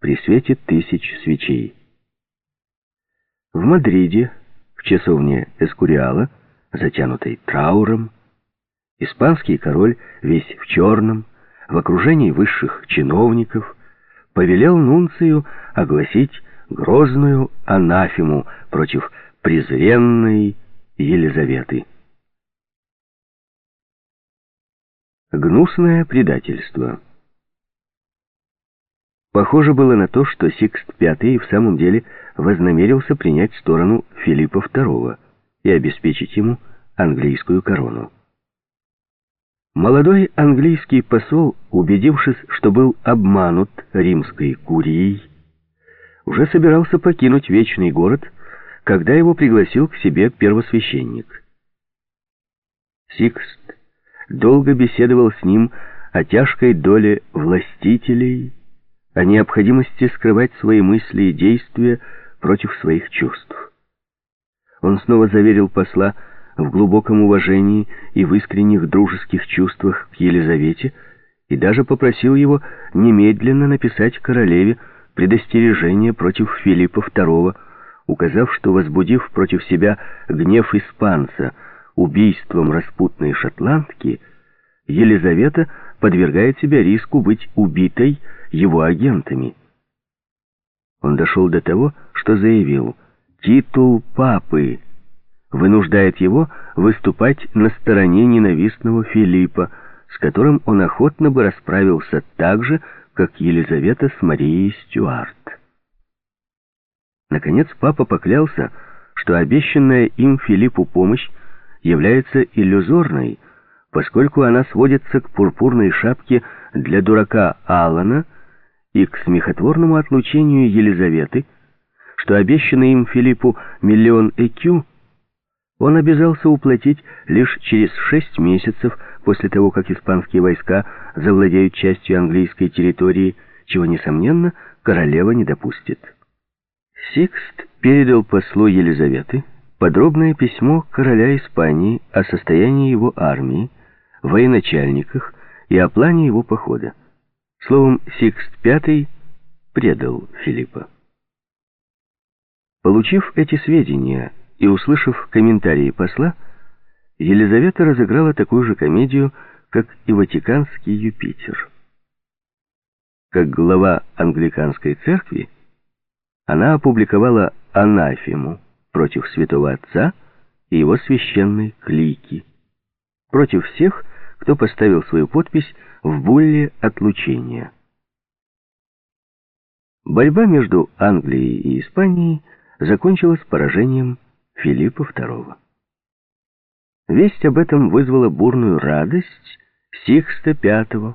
при свете тысяч свечей. В Мадриде, в часовне Эскуриала, затянутой трауром, испанский король весь в черном, в окружении высших чиновников, повелел Нунцию огласить грозную анафему против презренной Елизаветы. Гнусное предательство. Похоже было на то, что Сикст V в самом деле вознамерился принять сторону Филиппа II и обеспечить ему английскую корону. Молодой английский посол, убедившись, что был обманут римской курией, уже собирался покинуть Вечный город, когда его пригласил к себе первосвященник. Сикст долго беседовал с ним о тяжкой доле властителей, о необходимости скрывать свои мысли и действия против своих чувств. Он снова заверил посла, в глубоком уважении и в искренних дружеских чувствах к Елизавете и даже попросил его немедленно написать королеве предостережение против Филиппа II, указав, что, возбудив против себя гнев испанца убийством распутной шотландки, Елизавета подвергает себя риску быть убитой его агентами. Он дошел до того, что заявил «Титул папы» вынуждает его выступать на стороне ненавистного Филиппа, с которым он охотно бы расправился так же, как Елизавета с Марией Стюарт. Наконец папа поклялся, что обещанная им Филиппу помощь является иллюзорной, поскольку она сводится к пурпурной шапке для дурака Алана и к смехотворному отлучению Елизаветы, что обещанный им Филиппу миллион ЭКЮ – он обязался уплатить лишь через шесть месяцев после того, как испанские войска завладеют частью английской территории, чего, несомненно, королева не допустит. Сикст передал послу Елизаветы подробное письмо короля Испании о состоянии его армии, военачальниках и о плане его похода. Словом, Сикст V предал Филиппа. Получив эти сведения и услышав комментарии посла, Елизавета разыграла такую же комедию, как и Ватиканский Юпитер. Как глава англиканской церкви, она опубликовала анафему против святого отца и его священной клики, против всех, кто поставил свою подпись в булле отлучения. Борьба между Англией и Испанией закончилась поражением Филиппа II. Весть об этом вызвала бурную радость Сикста V,